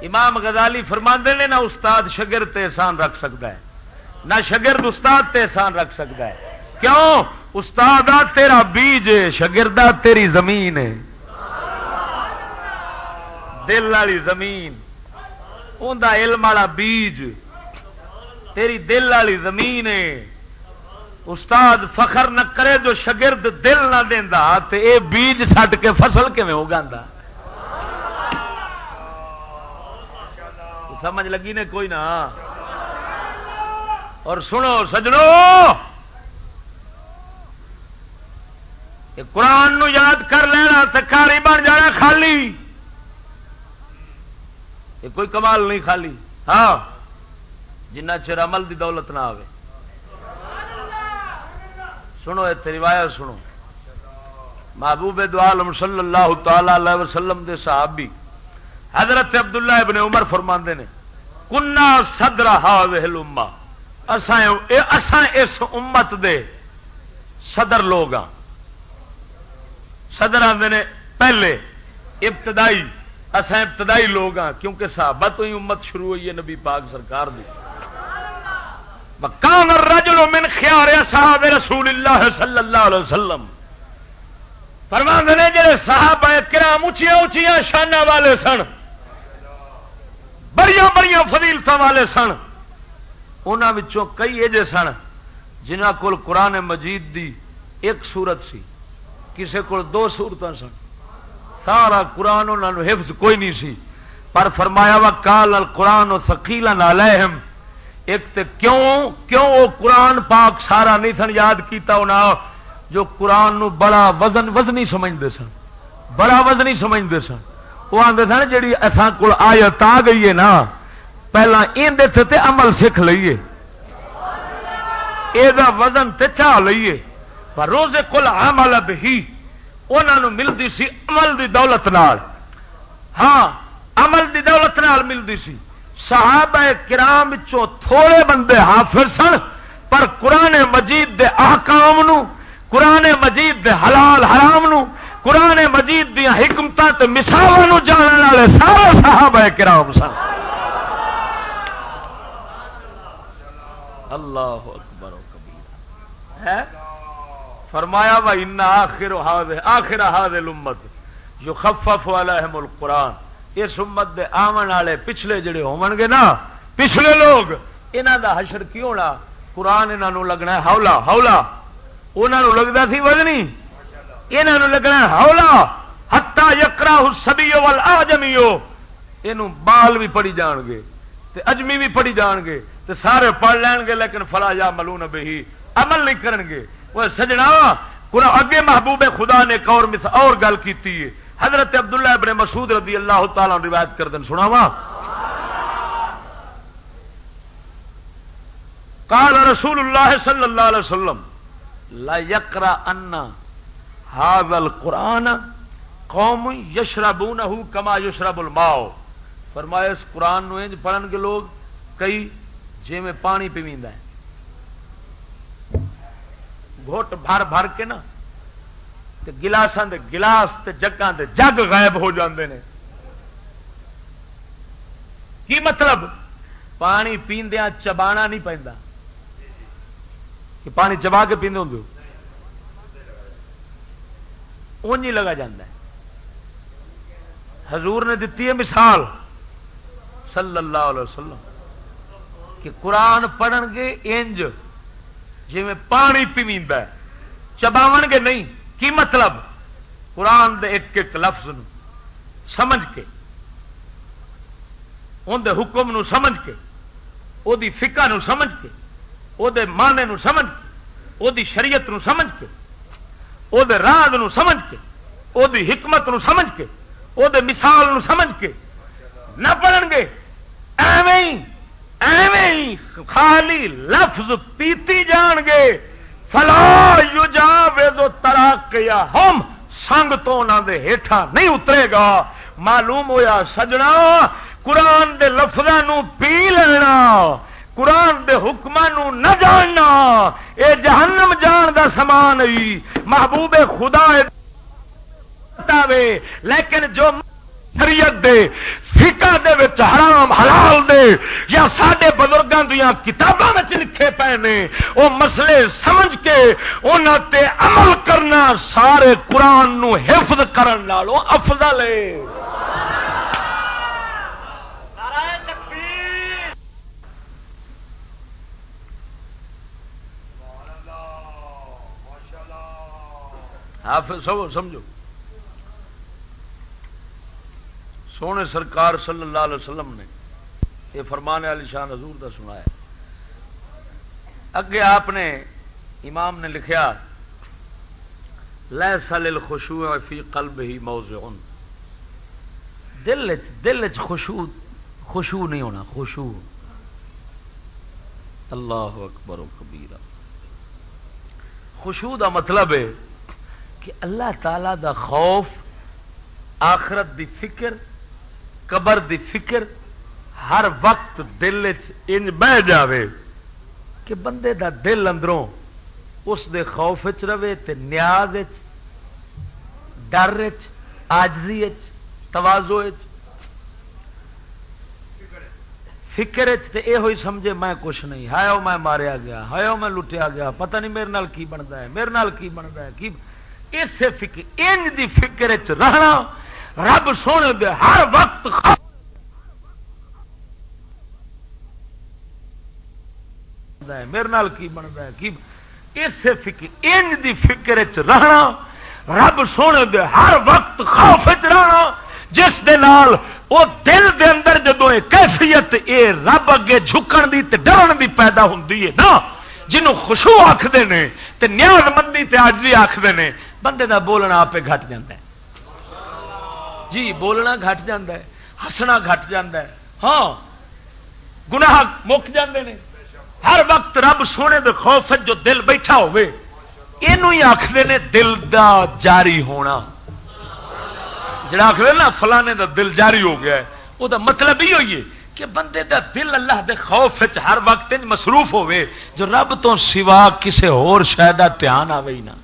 امام غزالی فرماندے نے نہ استاد شگر تے احسان رکھ سکتا ہے، نہ شگرد استاد تے احسان رکھ سکتا ہے۔ کیوں؟ استاد تیرا بیج شگردا تیری زمین ہے۔ دل والی زمین انہ علم والا بیج، تیری دل والی زمین ہے۔ استاد فخر نہ کرے جو شگرد دل نہ دینا تو اے بیج سٹ کے فصل کیون اگا سمجھ لگی نے کوئی نہ؟ اور سنو سجڑو قرآن نو یاد کر لینا کاری بن جانا خالی۔ یہ کوئی کمال نہیں خالی۔ ہاں جنہ چر عمل دی دولت نہ آئے سنو اتنے روایت سنو۔ محبوب دعالم صلی اللہ تعالی علیہ وسلم دے صحابی، حضرت عبداللہ ابن عمر فرما نے، کنا سدرا ہا اس امت دے صدر لوگ ہاں۔ صدر آتے نے، پہلے ابتدائی اصا ابتدائی لوگ ہاں کیونکہ صحابہ تو ہی امت شروع ہوئی ہے نبی پاک سرکار دی۔ کان الرجل من خیار صاحب رسول اللہ صلی اللہ علیہ وسلم۔ فرما نے جڑے صاحب کرام اچیا اچیا شانہ والے سن بڑی بڑی فضیلت والے سن ان کئی ایجے سن جنہ کول قرآن مجید دی ایک سورت سی، کسے کول دو سورت سن۔ سارا قرآن انہوں حفظ کوئی نہیں سی، پر فرمایا وا کال قرآن و علیہم ایک تے کیوں کیوں وہ قرآن پاک سارا نہیں سن؟ یاد کیتا انہاں جو قرآن نو بڑا وزن وزنی سمجھتے سن۔ بڑا وزنی سمجھتے سن۔ وہ آتے سن جی اتنا کول آیت آ گئی ہے نا، پہلا یہ تے عمل سیکھ لیے یہ وزن تے چاہ لیے پر روزے کل عمل ہی انہوں ملتی سی عمل دی دولت نال۔ ہاں عمل دی دولت نال ملتی سی۔ صحابہ کرام چو تھوڑے بندے حافظ سن، پر قرآن مجید دے احکام نو، قرآن مجید دے حلال حرام نو، قرآن مجید دیا حکمت مثال جاننے والے سارے صحابہ کرام سن۔ اللہ اکبر و کبیر۔ ہے؟ فرمایا وا ان آخر آخر حاضر امت جو خفف والا ہے ملک قرآن اس امت دے آمن والے پچھلے جڑے ہون گے نا، پچھلے لوگ انہوں دا حشر کی ہونا؟ قرآن انہوں لگنا ہولا ہولا انہوں لگتا سی وزنی؟ انہوں لگنا ہولا ہتا یکرا سبھی وال آجمیو یہ بال بھی پڑھی جان گے، تے اجمی بھی پڑھی جان گے، تے سارے پڑھ لین گے، لیکن فلا یا ملو نبی عمل نہیں کرن گے۔ وہ سجنا اگے محبوب خدا نے ایک اور اور گل کی حضرت عبداللہ ابن مسعود رضی اللہ تعالی روایت کر دیں سنا وا قال رسول اللہ صلی اللہ علیہ وسلم، لا یکرا ان هذا القرآن قوم یشربونه کما یشرب الماء. فرمایا، اس قرآن نو انج پڑھن گے لوگ کئی جی میں پانی پیویندا ہے۔ گھٹ بھر بھر کے نا گلاسان دے گلاس تے جگہ دے جگ غائب ہو جاندے نے۔ کی مطلب؟ پانی پیندیا چبانا نہیں پہنتا کہ پانی چبا کے پیندے ہوں اون ہی لگا جاندہ ہے۔ حضور نے دیتی ہے مثال، صلی اللہ علیہ وسلم، کہ قرآن پڑھن گے انج جی میں پانی پیویند چباو گے نہیں۔ کی مطلب؟ قرآن دے ایک ایک لفظ نو سمجھ کے اندر حکم نو سمجھ کے، او دی فکا نو سمجھ کے، او دے مانے نو سمجھ کے، او دی شریعت نو سمجھ کے، او دے راز نو سمجھ کے، او دی حکمت نو سمجھ کے، او دے مثال نو سمجھ کے۔ نہ پڑھن گے، ایویں ایویں خالی لفظ پیتی جان گے۔ فلا یو جا وے دو ہم سنگ تو انہوں دے ہیٹھا نہیں اترے گا۔ معلوم ہویا سجنا، قرآن دے لفظوں پی لینا، قرآن دے حکم نہ جاننا، اے جہنم جان دا سامان محبوب خدا لیکن جو شریعت دے فکا دے وچ حرام حلال دے یا سڈے بزرگوں دیا کتابوں میں لکھے پے نے وہ مسئلے سمجھ کے انہوں تے عمل کرنا سارے قرآن نو حفظ کرن لالو افضل ہے حافظ سمجھو سونے سرکار صلی اللہ علیہ وسلم نے یہ فرمانے والی شان حضور کا سنایا۔ اگے آپ نے امام نے لکھیا لے سل خوشو فی قلب ہی موضوع دل دل خوشو خوشو نہیں ہونا خوشو اللہ اکبر و کبیر۔ خوشو دا مطلب ہے کہ اللہ تعالی دا خوف، آخرت دی فکر قبر دی فکر ہر وقت دل چ بہ جاوے کہ بندے دا دل اندروں اس دے خوف چ رہے تے نیاز ڈر آجزی توازو فکر یہ ہوئی سمجھے، میں کچھ نہیں۔ ہاؤ میں ماریا گیا ہاؤ میں لٹیا گیا، پتہ نہیں میرے نال کی بنتا ہے، میرے نال کی بنتا ہے، کی اس فکر، انج دی فکر رہنا رب سونے دے ہر وقت میرے نال کی بنتا ہے؟ کی اس فکر انج دی فکر رہنا۔ رب سونے دے ہر وقت خوف رہنا۔ جس دے نال او دل دے اندر جدو کیفیت اے رب اگے جھکن دی تے ڈرن دی پیدا ہوندی ہے نا۔ جنوں خوشو آخر نے تے نیاز مندی تے آجری آخر نے۔ بندے دا بولنا آپ گھٹ جاندہ ہے۔ جی بولنا گھٹ جاندہ ہے ہسنا گھٹ جاندہ ہے۔ ہاں گناہ مک جاندے نے۔ ہر وقت رب سونے دے خوف جو دل بیٹھا ہوئے یہ آخر نے دل دا جاری ہونا۔ جڑا آخر نا، فلانے دا دل جاری ہو گیا ہے وہ مطلب ہی ہوئی ہے کہ بندے دا دل اللہ دے خوف ہر وقت مصروف ہوئے جو رب تو سوا کسی ہور شاید دھیان آئے ہی نہ۔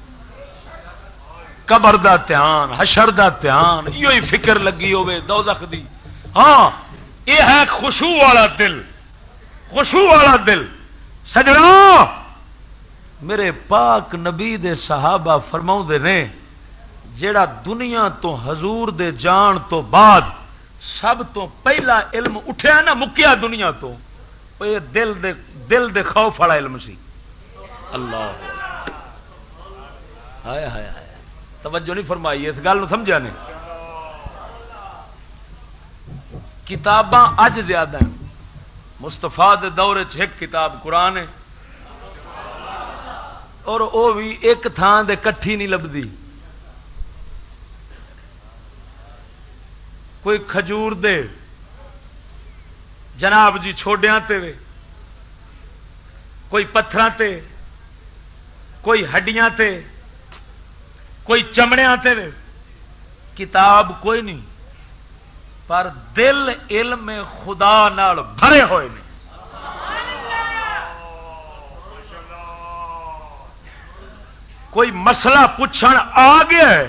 قبر دا دھیان، حشر دا دھیان یہ فکر لگی ہوئے دوزخ دی۔ ہاں یہ ہے خوشو والا دل۔ خوشو والا دل۔ سجنا! میرے پاک نبی دے صحابہ فرما نے، جیڑا دنیا تو حضور دے جان تو بعد سب تو پہلا علم اٹھیا نا، مکیا دنیا تو۔ یہ دل دے دل دے خوف والا علم سی۔ اللہ۔ ہائے ہائے۔ توجہ نہیں فرمائی، اس گل سمجھا نہیں۔ کتاباں اج زیادہ ہیں۔ مستفا دور ایک کتاب قرآن ہے۔ اور وہ بھی ایک تھان دے کٹھی نہیں لبھی کوئی کھجور دے۔ جناب جی چھوڈیا کوئی پتھر تے۔ کوئی ہڈیاں تے۔ کوئی چمڑیا تے کتاب کوئی نہیں، پر دل علم خدا نال بھرے ہوئے نے۔ کوئی مسئلہ پوچھن آ گیا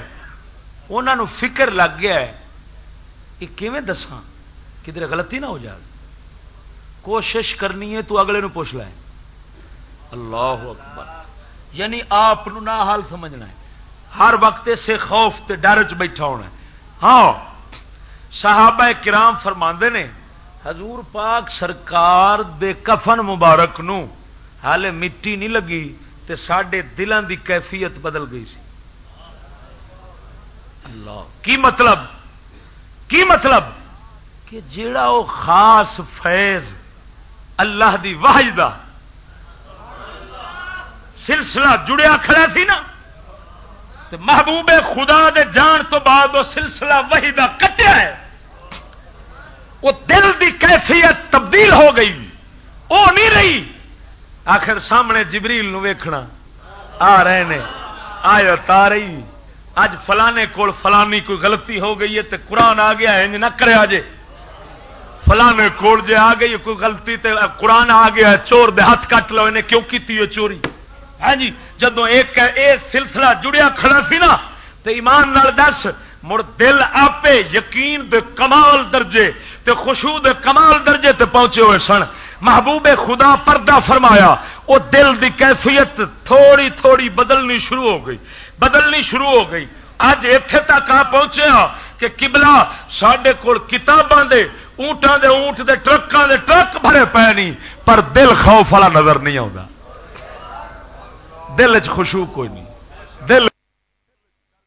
انہوں فکر لگ گیا ہے۔ یہ دساں؟ کدھر غلطی نہ ہو جائے۔ کوشش کرنی ہے تو اگلے نو پوچھ لائے اللہ اکبر۔ یعنی آپ نہ حال سمجھنا ہے۔ ہر وقت سے خوف تے ڈر چ بیٹھا ہونا ہاں صحابہ کرام فرما نے، حضور پاک سرکار دے کفن مبارک نو حالے مٹی نہیں لگی تے سڈے دلان دی کیفیت بدل گئی سی۔ اللہ، کی مطلب؟ کی مطلب؟ کہ جیڑا وہ خاص فیض اللہ دی واحد دا سلسلہ جڑیا کھڑا سی نا محبوب خدا دے جان تو بعد وہ سلسلہ وہی دا کٹیا ہے۔ وہ دل دی کیفیت تبدیل ہو گئی۔ وہ نہیں رہی۔ آخر سامنے جبریل نو ویکھنا۔ آ رہے نے۔ آئے تا رہی۔ اج فلانے کول فلانی کوئی غلطی ہو گئی ہے تو قرآن آ گیا انج نہ کرے جے فلانے کول جے آ گئی کوئی غلطی تے قرآن آ گیا چور دے ہاتھ کٹ لو، انہیں کیوں کی چوری؟ ہاں جی جدو ایک اے سلسلہ جڑیا کھڑا سی نا تو ایمان نال دس، مڑ دل آپ یقین دے کمال درجے، تے خوشبو دے کمال درجے تے پہنچے ہوئے سن۔ محبوب خدا پردہ فرمایا وہ دل دی کیفیت تھوڑی تھوڑی بدلنی شروع ہو گئی، بدلنی شروع ہو گئی۔ اج اتے تک آ پہنچے ہاں کہ کبلا سڈے کول کتاباں دے اونٹاں دے اونٹ دے ٹرکاں دے ٹرک بھرے پے نہیں پر دل خوف والا نظر نہیں آتا دل چ خوشبو کوئی نہیں۔ دل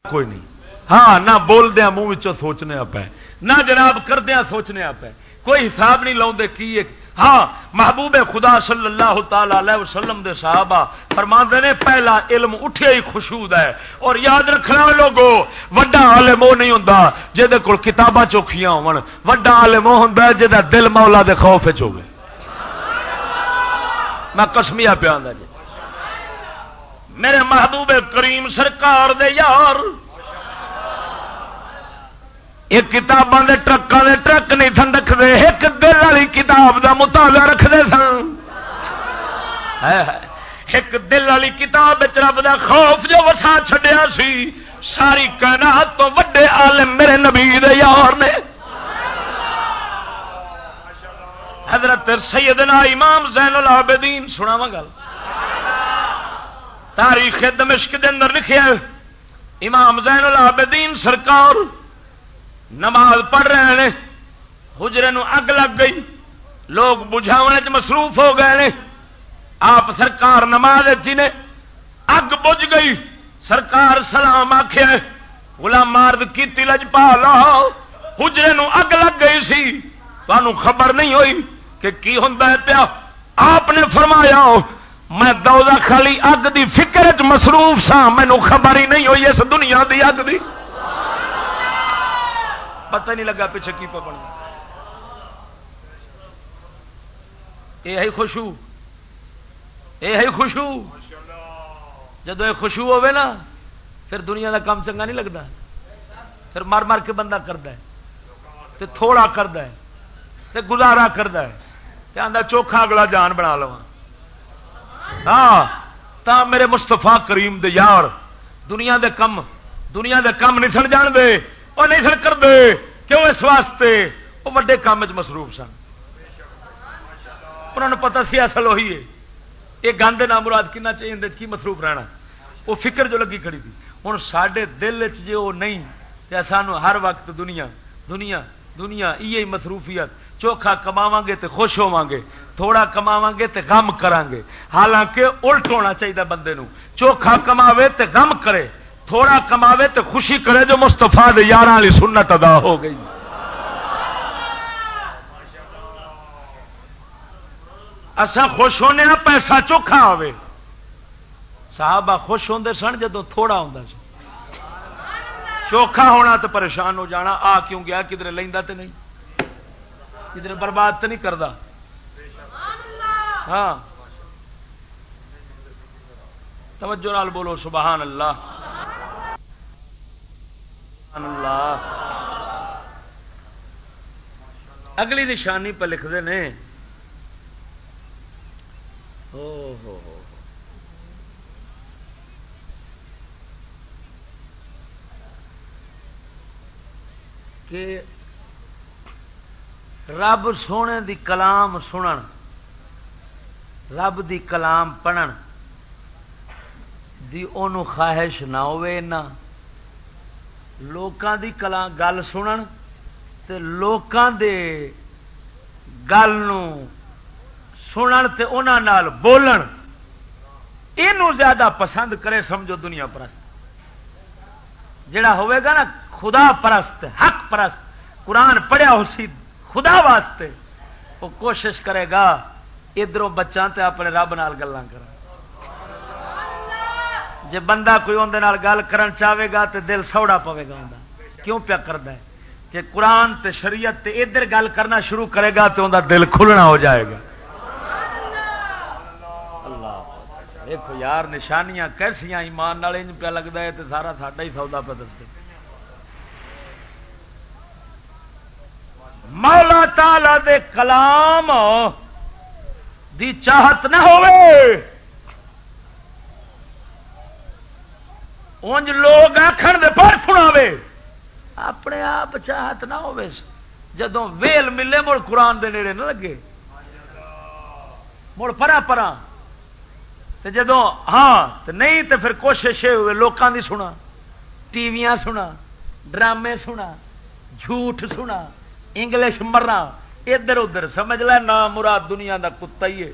کوئی نہیں۔ ہاں نہ بولدیا منہ سوچنے پہ نہ جناب کردیا سوچنے پہ کوئی حساب نہیں لاؤ کی ہاں محبوب خدا صلی اللہ تعالی وسلم دے صحابہ فرما نے، پہلا علم اٹھیا ہی خوشبود ہے اور یاد رکھنا لوگو، وڈا عالم وہ نہیں ہوں جہد کو کتاباں چوکھیاں وڈا عالم وہ ہوں جہاں دل مولا دے خوف چ ہوگی میں کسمیا پیا جی۔ میرے محبوب کریم سرکار دے یار۔ یہ کتاباں ٹرکاں دے ٹرک نہیں سن رکھتے ایک دل والی کتاب دا مطالعہ رکھتے سن۔ ایک دل والی کتاب رب دا خوف جو وسا چڈیا سی، ساری کائنات تو وڈے عالم میرے نبی دے یار نے۔ حضرت سیدنا امام زین العابدین سنا گل۔ تاریخ دمشق دے اندر لکھے امام زین العابدین سرکار نماز پڑھ رہے ہیں، حجرے نو اگ لگ گئی، لوگ بجھاؤ مصروف ہو گئے آپ سرکار نماز جی نے اگ بج گئی، سرکار سلام آخیا گلا مارد کی لج پا لو حجرے نو اگ لگ گئی سی۔ تمہوں خبر نہیں ہوئی کہ کی ہوں پیا، آپ نے فرمایا میں دودا خالی اگ دی فکر چ مصروف سا مینو خبر ہی نہیں ہوئی اس دنیا دی اگ دی۔ پتہ نہیں لگا پیچھے کی پکڑ یہ خوشبو یہ خوشبو جدو یہ خوشبو ہوے نا، پھر دنیا کا کام چنگا نہیں لگتا پھر مر مر کے بندہ کرتا ہے۔ تھوڑا کرتا ہے۔ گزارا کرتا ہے۔ آدھا چوکھا اگلا جان بنا لوا ہاں تا میرے مستفا کریم دے یار، دنیا دے کم، دنیا دے کم نہیں سن جان دے وہ نہیں سن کر دے، کیوں اس واسطے؟ وہ وڈے کام چ مصروف سن۔ انہوں نے پتا سی اصل وہی ہے۔ یہ گند نام مراد کنا چاہیے کی مصروف رہنا؟ وہ فکر جو لگی کھڑی تھی۔ ہوں سڈے دل چ وہ نہیں سانو ہر وقت دنیا دنیا دنیا یہ مصروفیت۔ چوکھا کما گے تو خوش ہوا گے تھوڑا کما گے تو غم کرا گے حالانکہ الٹ ہونا چاہیے بندے نو۔ چوکھا کما تو غم کرے، تھوڑا کما تو خوشی کرے جو مستفا یار والی سنت ادا ہو گئی۔ اصا خوش ہونے پیسہ چوکھا ہوے صاحب خوش ہوتے سن جدو تھوڑا ہوں چوکھا ہونا تو پریشان ہو جانا، آ کیوں گیا کدھر لینا تو نہیں۔ کدھر برباد تو نہیں کرتا ہاں۔ توجہ نال بولو، سبحان اللہ۔ سبحان اللہ۔ اگلی نشانی پہ لکھتے ہیں۔ کہ رب سونے دی کلام سنن، رب دی کلام پڑھن دی اونوں خواہش نہ ہوئے نہ لوکاں دی کلام، گل سنن تے لوکاں دے گل سنن تے انہاں نال بولن۔ یہ زیادہ پسند کرے سمجھو دنیا پرست۔ جڑا ہوئے گا نا، خدا پرست، حق پرست۔ قرآن پڑھیا اسی خدا واسطے۔ وہ کوشش کرے گا ادھر بچا اپنے رب نال گلا کر جی بندہ کوئی اندر گل کرن چاہے گا تو دل سوڑا پوے گا کیوں پیا کرتا ہے؟ کہ قرآن تے شریعت تے ادھر گل کرنا شروع کرے گا تو اندر دل کھلنا ہو جائے گا۔ دیکھو یار، نشانیاں کیسیا ایمان پیا لگتا ہے تو سارا ساڈا ہی سودا پہ دستے مولا تالا دے کلام دی چاہت نہ انج لوگ آخر دے پر سنا اپنے آپ چاہت نہ ہو جدو ویل ملے، مڑ قرآن دے نیڑے نہ لگے۔ مڑ پرا پرا۔ جدو ہاں تو نہیں تو پھر کوشش یہ ہوئے لوگوں کی سنا۔ ٹی وی سنا، ڈرامے سنا، جھوٹ سنا۔ انگلش مرنا ادھر ادھر، سمجھ لا مراد دنیا دا کتا ہی ہے۔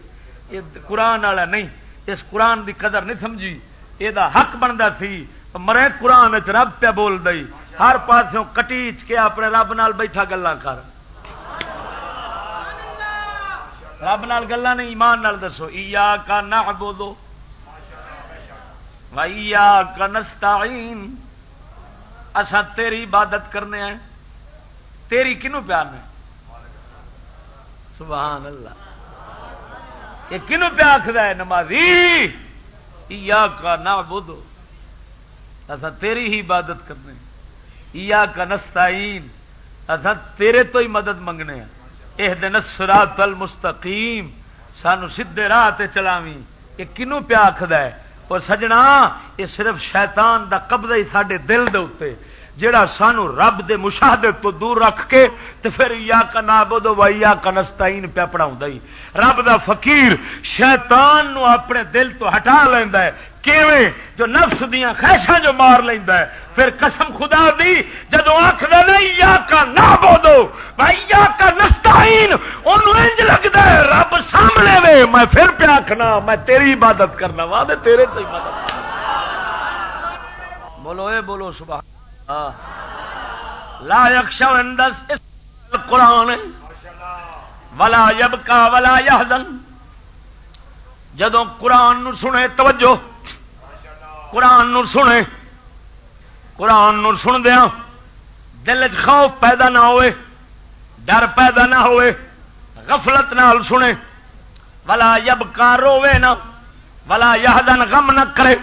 قرآن والا نہیں، اس قرآن دی قدر نہیں سمجھی۔ یہ حق بنتا سی۔ مرے، قرآن چ رب پہ بول دئی۔ ہر پاسوں کٹیچ کے اپنے رب نال بیٹھا گلا کر۔ رب نال گلا نہیں، ایمان نال دسو۔ ایا کا نہ بو دو کا نستعین۔ اسا تیری عبادت کرنے ہیں تیری کنو پیار نے سبحان اللہ۔ یہ کنو پیا آخر ہے نمازی؟ کا نہ بو دو اصا تیری ہی عبادت کرنے یا کا نستعین۔ اصا تیرے تو ہی مدد منگنے یہ دن سرات المستقیم۔ سانو سیدے راہ چلاوی یہ کنو پیا آخد ہے۔ اور سجنا یہ صرف شیطان دا قبضہ ہی سڈے دل دے اتنے جڑا سانو رب دے مشاہدے تو دور رکھ کے تے پھر یا کا نابود و یا کا نستعین پیا پڑھاؤں رب دا فقیر شیطان نو اپنے دل تو ہٹا لینا ہے۔ کیویں؟ جو نفس دیا خیشاں جو مار لینا ہے۔ پھر قسم خدا دی، جدو آخر نہیں، یا کا نہ بو بھائی، یا کا نستعین انہوں انج لگتا ہے۔ رب سامنے وے، میں پھر پہ آخنا میں تیری عبادت کرنا وا دے تیرے تو عبادت بولو، اے بولو صبح لا یکشا اندس قرآن. ولا یبکا ولا یحزن. جدو قرآن نو سنے، توجہ. قرآن نو سنے. قرآن نو سن دیا. دل چ خوف پیدا نہ ہوئے، ڈر پیدا نہ ہوئے، غفلت نال سنے. ولا یب کا روے نہ، ولا یادن غم نہ کرے.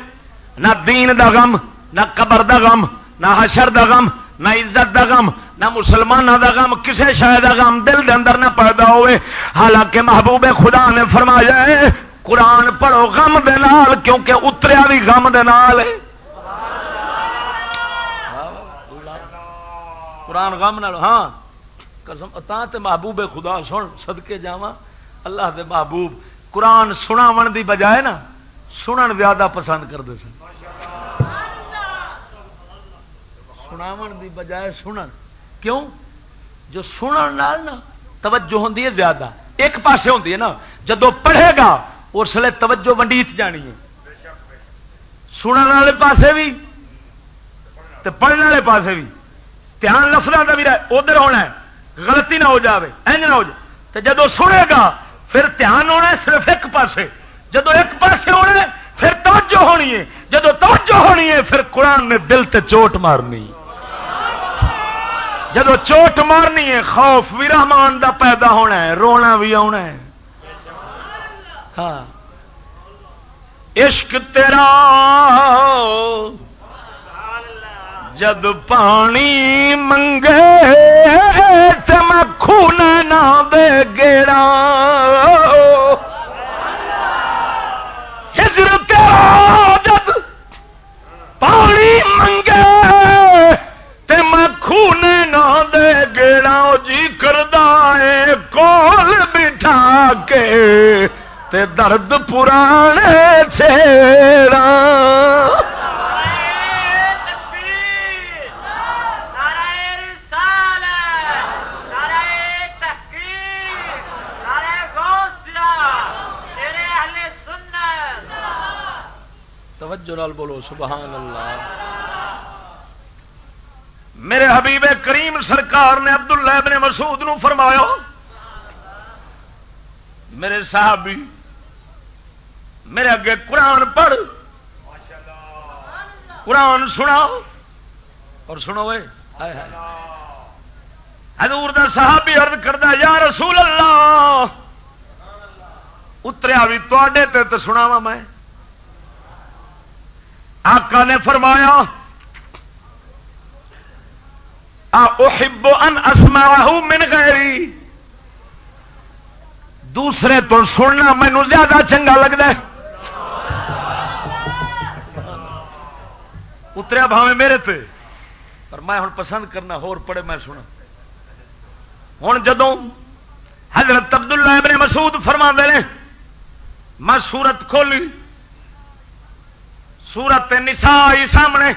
نہ دین دا غم، نہ قبر دا غم. نہ حشر دا غم، نہ عزت دا غم، نہ مسلمانوں دا غم، کسے شاید دا غم دل دے اندر نہ پیدا ہوئے۔ حالانکہ محبوب خدا نے فرمایا ہے، قرآن پڑھو غم دے نال، کیونکہ اتریا بھی غم دے نال ہے۔ قرآن غم نال ہاں۔ قسم تا تے محبوب خدا سن، صدقے جاواں، اللہ دے محبوب۔ قرآن سناون دی بجائے نا، سنن زیادہ پسند کرتے سن۔ سناون دی بجائے سنن۔ کیوں؟ جو سنن نال نا توجہ ہوندی ہے زیادہ۔ ایک پاسے ہوندی ہے نا۔ جدو پڑھے گا، اس لیے توجہ ونڈیت جانی ہے۔ سننے والے پاسے بھی پڑھنے والے پاسے بھی دھیان لفظوں کا بھی ادھر ہونا ہے۔ غلطی نہ ہو جائے نہ ہو جائے تو جدو سنے گا، پھر دھیان ہونا ہے صرف ایک پاسے۔ جدو ایک پاسے ہونا ہے، پھر توجہ ہونی ہے۔ جدو توجہ ہونی ہے، پھر قرآن نے دل تے چوٹ مارنی جدو چوٹ مارنی ہے، خوف بھی رحمان دا پیدا ہونا ہے، رونا بھی آنا ہے۔ ہاں۔ عشق تیرا، جد پانی منگے تو میں خون نہ دے گیڑا۔ ہجر تیرا جد پانی منگے تے میں خون نہ دے گیڑا جی کردا کردہ کول بٹھا کے تے درد پرانے چھیڑا۔ توجہ نال بولو، سبحان اللہ۔ میرے حبیب کریم سرکار نے عبداللہ ابن مسعود نو فرمایا، میرے صحابی، میرے اگے قرآن پڑھ، قرآن سنا اور سنو حضور دا صحابی عرض کرتا یا رسول اللہ، اتریا بھی تے تو سنا وا میں۔ آقا نے فرمایا احب ان اسمعہ من غیری دوسرے تو سننا مینو زیادہ چنگا لگتا ہے. اتریا بھاوے میرے پہ پر میں ہوں پسند کرنا ہور پڑے میں سنا ہوں جدو حضرت عبداللہ ابن مسعود فرما دے میں سورت کھولی، سورت نسا آئی سامنے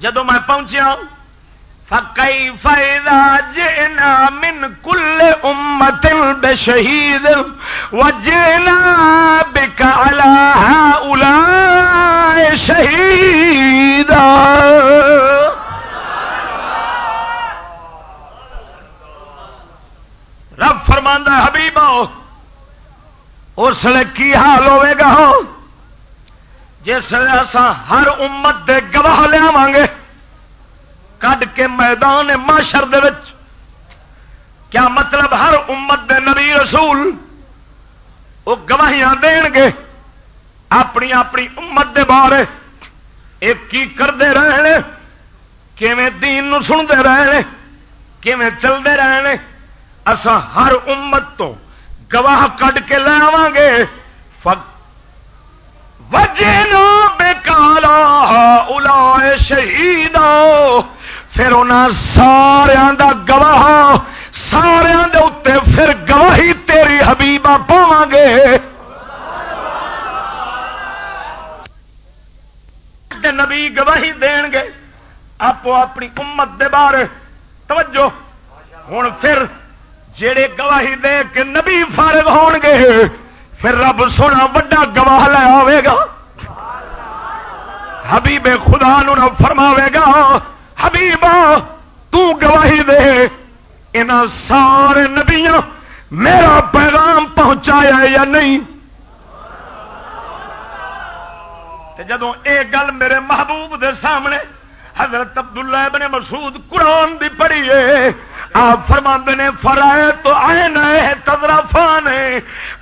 جدو میں پہنچیا فکئی فائدہ جینا من کل امت بے شہید و جینا بکالا الا شہید رب فرماندہ حبیب اس لیے کی حال ہوے گا جس ہر امت دے گواہ لیا گے۔ کڈ کے میدان ماشر دے وچ۔ کیا مطلب ہر امت دے نبی رسول وہ گواہیاں دین گے اپنی اپنی امت دے بارے؟ ایک کی کرتے رہے کیویں دین نو سنتے رہے کیویں چلتے رہے اسا ہر امت تو گواہ کڈ کے لے آ گے۔ وجے نو بے کالا الا شہید پھر انہوں سارا دا گواہ سارا دے اتنے پھر گواہی تیری حبیبہ پاو گے۔ نبی گواہی دین گے۔ آپ اپنی امت دے بارے۔ توجہ۔ ہوں پھر جڑے گواہی دے کے نبی فارغ ہون گے، پھر رب سونا وڈا گواہ لے آئے گا۔ حبیب خدا نو فرماوے گا حبیب گواہی دے ان سارے نبیاں میرا پیغام پہنچایا یا نہیں؟ جدو یہ گل میرے محبوب دے سامنے حضرت عبداللہ ابن مسعود قرآن دی پڑھی ہے آپ فرما نے فرائے تو آئے نئے تدرافان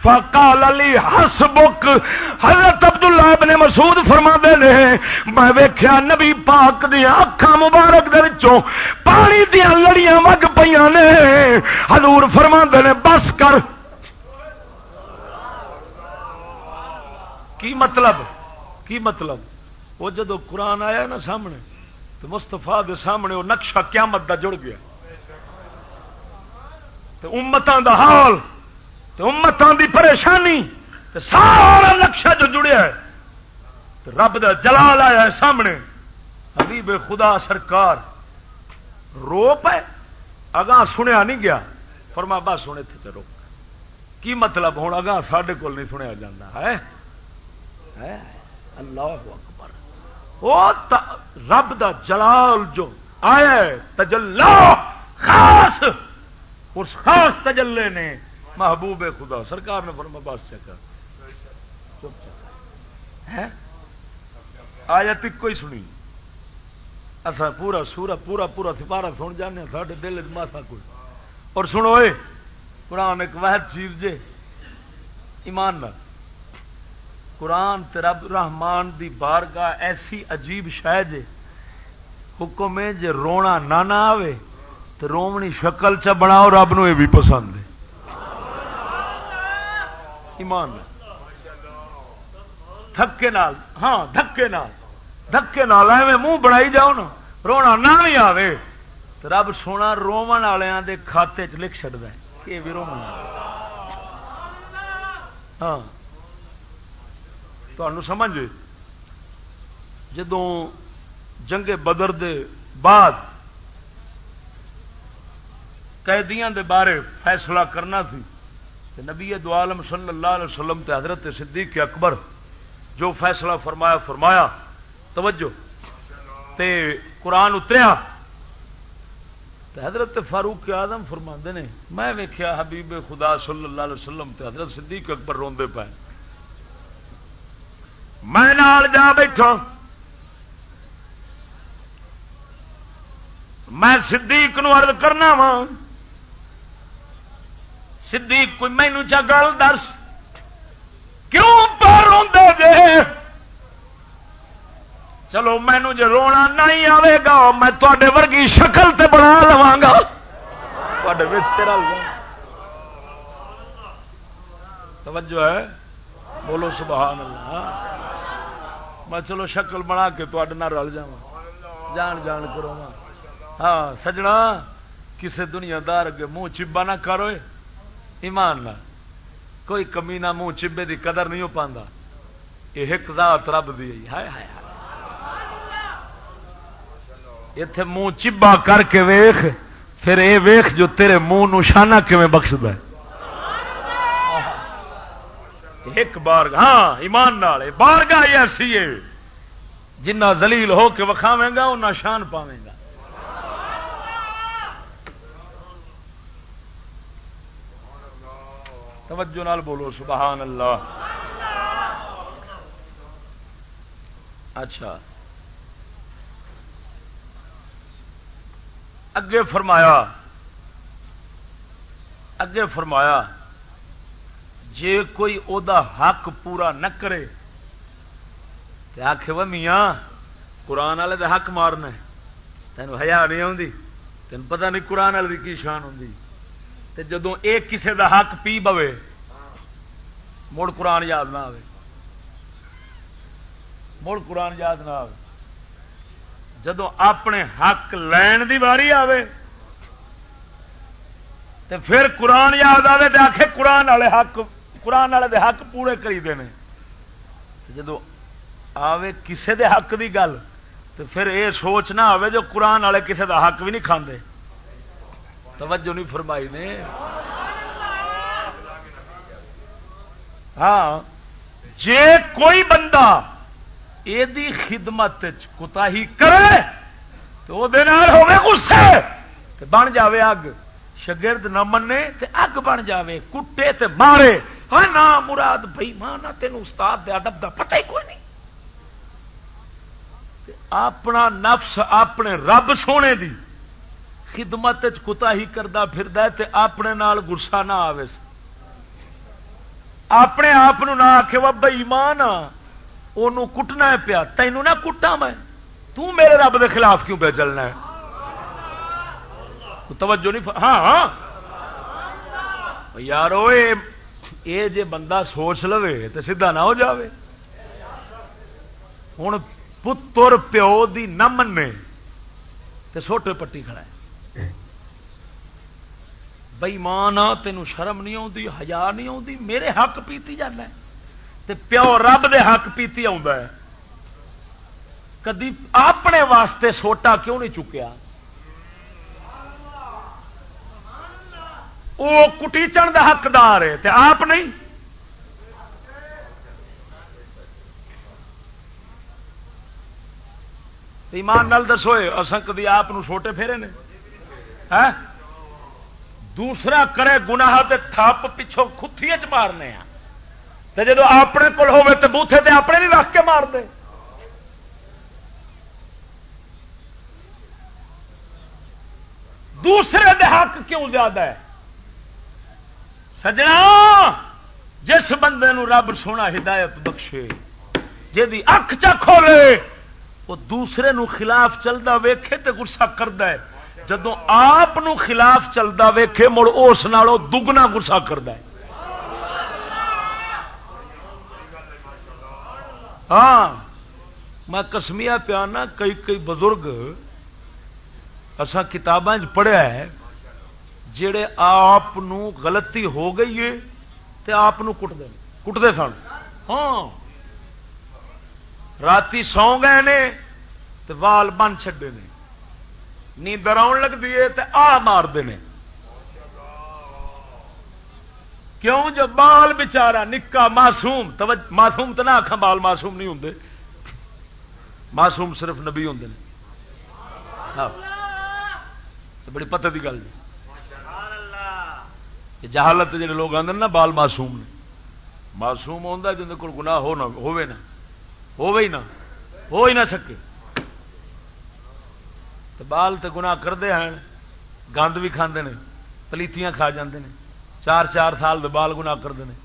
فقال علی ہس بک حضرت عبداللہ ابن مسعود فرما نے، میں ویخیا نبی پاک دیا اکھا مبارک دے وچوں پانی دیا لڑیاں وگ پہ نے۔ حضور فرما نے، بس کر۔ کی مطلب؟ کی مطلب؟ وہ جدو قرآن آیا نا سامنے، تو مستفا دے سامنے وہ نقشہ قیامت دا جڑ گیا۔ تو امتان دا حال تو امتان دی پریشانی تو سارا نقشہ جو جڑیا ہے تو رب دا جلال آیا ہے سامنے۔ حبیب خدا سرکار، رو پے؟ اگاں سنیا نہیں گیا۔ فرما، بس سنے تھے روک کی مطلب؟ ہوں اگاں سڈے کول نہیں سنیا جانا ہے؟ اللہ اکبر۔ وہ رب دا جلال جو آیا تجلا خاص اس خاص تجلے نے محبوب خدا، سرکار نے فرما بس چکا چپ چکا آیا تک کوئی سنی۔ اصا پورا سورا پورا پورا سپارا سن جانے سارے دل ماسا کوئی۔ اور سنو قرآن ایک وحد چیز جے۔ ایمان نہ قرآن رب رحمان دی بارگاہ ایسی عجیب شاید حکم ہے جے رونا نہ نہ آوے۔ تو رومنی شکل چ بناؤ، رب نو یہ بھی پسند ہے۔ ایمان دھکے نال ہاں دھکے نال۔ دھکے نال ایویں منہ بنائی جاؤ نا، رونا نہ بھی آوے۔ رب سونا رومن والوں دے کھاتے چ لکھ چڑھتا ہے۔ یہ بھی رومن ہاں۔ سمجھ جدو جنگ بدر دے بعد قیدیاں دے بارے فیصلہ کرنا سی نبی دو عالم صلی اللہ علیہ وسلم تے حضرت صدیق اکبر جو فیصلہ فرمایا فرمایا، توجہ، تے قرآن اتریا۔ حضرت فاروق آدم فرما نے، میں ویکیا حبیب خدا صلی اللہ علیہ وسلم تے حضرت صدیق اکبر روندے پائے میں نال جا بیٹھا۔ میں صدیق نو عرض کرنا وا صدیق کوئی مینو چا گل دس؟ کیوں پر دے چلو مینو جی رونا نہیں آئے گا، میں تے ورگی شکل تے بنا لوا گا۔ تیرا توجہ ہے؟ بولو سبحان اللہ میں چلو شکل بنا کے رل جا جان جان کرو ہاں سجنا، کسے دنیا دار اگے منہ چبا نہ کرو ایمان نہ۔ کوئی کمی نہ، منہ چبے دی قدر نہیں ہو پاندہ یہ ایک ذات رب دی ہائے ہائے اتے منہ چبا کر کے ویخ پھر اے ویخ جو تیرے منہ نشانہ کیون بخشد ہے۔ ایک بار ہاں ایمان نال۔ بارگاہ ایسی ہے۔ جنہ زلیل ہو کے وکھاوے گا اُنہ شان پاوے گا۔ توجہ نال بولو، سبحان اللہ۔ اچھا۔ اگے فرمایا اگے فرمایا، جے کوئی او دا حق پورا نہ کرے تو آخ و میاں، قرآن والے دا حق مارنا تین ہزار نہیں آتی تین پتہ نہیں قرآن والے کی شان ہوں جدو ایک کسے دا حق پی بوے، مڑ قرآن یاد نہ آئے مڑ قرآن یاد نہ آئے جدو اپنے حق لین دی باری آئے تو پھر قرآن یاد آئے تو آخے قرآن والے حق، قرآن والے حق پورے کری دے جدو آوے کسے دے حق دی گل تو پھر یہ سوچ نہ آئے جو قرآن والے کسے دا حق بھی نہیں کھاندے۔ توجہ نہیں فرمائی نے۔ ہاں جے کوئی بندہ یہ خدمت کتا ہی کرے تو وہ غصے بن جاوے اگ۔ شگرد نہ منے تے اگ بن جاوے، کٹے تے مارے۔ ہاں نہ مراد بھائی ماں تین استاد دے ادب دا پتہ ہی کوئی نہیں۔ اپنا نفس اپنے رب سونے دی خدمت کتا ہی کرتا پھر اپنے نال گسا نہ آئے اپنے آپ نہ آخ و بئی مان وہ کٹنا پیا۔ تینوں نہ کٹا میں۔ تو میرے رب دے خلاف کیوں پہ چلنا ہے؟ توجہ نہیں ہاں ہاں۔ یار یہ جے بندہ سوچ لو تو سیدھا نہ ہو جاوے۔ ہوں پتر پیو دی نہ منے تو سوٹے پٹی کھڑا ہے۔ بئی ماں تینوں شرم نہیں آتی ہزار نہیں آتی میرے حق پیتی جانا تے پیو رب دے حق پیتی کدی اپنے واسطے سوٹا کیوں نہیں چکیا؟ وہ کٹیچن کا حقدار ہے، تے آپ نہیں؟ ایمان نال دسو اصل کدی آپ چھوٹے پھیرے نے؟ ہاں؟ دوسرا کرے گنا تھپ پچھوں کتھی چ مارنے تو جب اپنے کول ہوے تو بوتھے تے اپنے بھی رکھ کے مار دے۔ دوسرے دے حق کیوں زیادہ ہے؟ سجنا، جس بندے نو رب سونا ہدایت بخشے جی اک چ کھولے وہ دوسرے نو خلاف چلتا ویکھے تے گسا کرد جدو آپ خلاف چلتا ویکھے، مڑ اس دگنا گسا کرد ہاں میں کسمیا پیانا، کئی کئی بزرگ اصا کتابیں پڑھیا ہے جڑے آپ غلطی ہو گئی ہے تے آپ کٹتے کٹتے سن۔ ہاں۔ رات سو گئے نے تے وال بن چڈے نے۔ نیندر آن لگتی ہے تے آ مارتے ہیں کیوں؟ جو بال بچارا نکا، معصوم معصوم تو نہ آخا بال معصوم نہیں ہوں معصوم صرف نبی ہوں ہاں۔ بڑی پتہ کی گل جی۔ جہالت جڑے لوگ آتے نا، بال معصوم نے۔ معصوم ہوتا جن کو گنا ہو نہ ہوے نہ۔ ہوے ہی نہ۔ ہو ہی نہ سکے۔ تو بال تو گنا کرتے ہیں، گند بھی کھانے پلیتیاں کھا جاندے ہیں چار چار سال دے بال گنا کرتے ہیں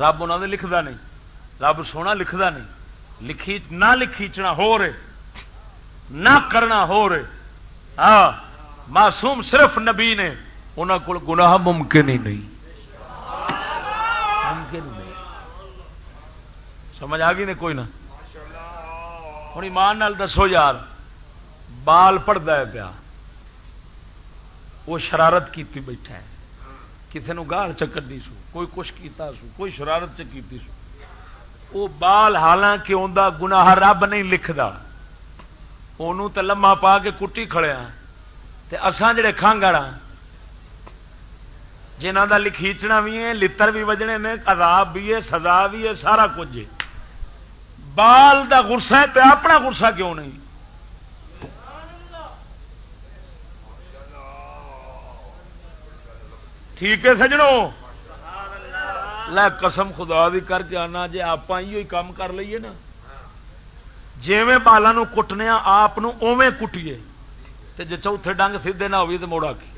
رب انہوں نے لکھتا نہیں، رب سونا لکھتا نہیں، لکھی نہ لکھیچنا ہو رہے، نہ کرنا ہو رہے۔ ہاں معصوم صرف نبی نے انہوں کو گناہ ممکن ہی نہیں۔ ممکن نہیں۔ سمجھ آ گئی نہیں کوئی نہ؟ ہوں ایمان نال دسو یار بال پڑتا ہے پیا۔ وہ شرارت کی بیٹھا ہے۔ کسی نے گال چکر سو، کوئی کچھ کیتا سو، کوئی شرارت چکی سو۔ وہ بال حالانکہ انہیں گناہ رب نہیں لکھتا انہوں تو لما پا کے کٹی کھڑیا۔ اسان جڑے کھانگڑ جنہ کا لکھیچنا بھی ہے لڑ بھی وجنے نے، عذاب بھی ہے، سزا بھی ہے، سارا کچھ بال دا گسا ہے تو اپنا گسا کیوں نہیں؟ ٹھیک ہے سجڑوں لے قسم خدا بھی کر کے آنا جی آپ کام کر لیے نا۔ جی بالا کٹنے آپ اوے کٹیے۔ جی چوتھے ڈنگ سیدے نہ ہوئی تو موڑا کی۔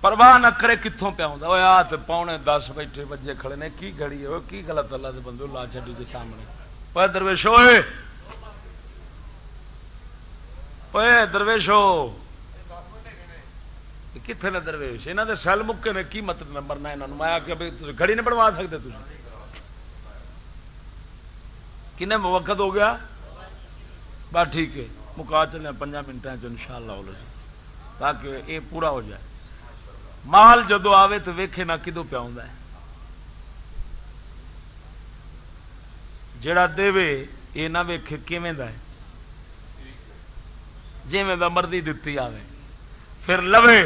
پرواہ نہ کرے کتوں پیا آ پونے دس بیٹھے بجے کھڑے نے، کی گڑی ہو کی گلت اللہ کے بندو لا چڈی کے سامنے۔ پہ درویش ہوئے پہ درویش ہو کتنے نے درویش؟ یہاں کے سیل مکے نے کی مطلب نمبر نہ یہاں میں آ کے گڑی نہیں بنوا سکتے تھی کن وقت ہو گیا؟ بس ٹھیک ہے، مکا چلے پنجا منٹوں ان شاء اللہ تاکہ یہ پورا ہو جائے۔ مال جدو آوے تو ویکھے نہ کدو پیا جڑا دے یہ نہ ویکھے کیویں دا ہے۔ جی میں مرضی دتی آوے۔ پھر لوے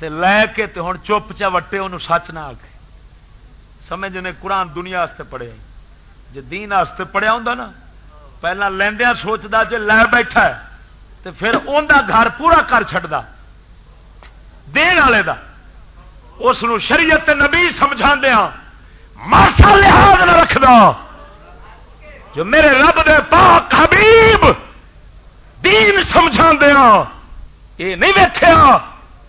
تے لے کے تے ہوں چپ چا وٹے انہوں سچ نہ آ کے سمجھ نے قرآن دنیا واسطے پڑھیا جی دین واسطے پڑھیا ہوں نا، پہلا لیندیا سوچتا جی لے بیٹھا ہے، تے پھر انہ گھر پورا کر چڑتا دین والے کا اس شریعت نبی سمجھا دیا ہاں۔ ماسا لحاظ نہ رکھدا جو میرے رب دے پاک حبیب دین سمجھا دیا ہاں۔ یہ نہیں ویکیا ہاں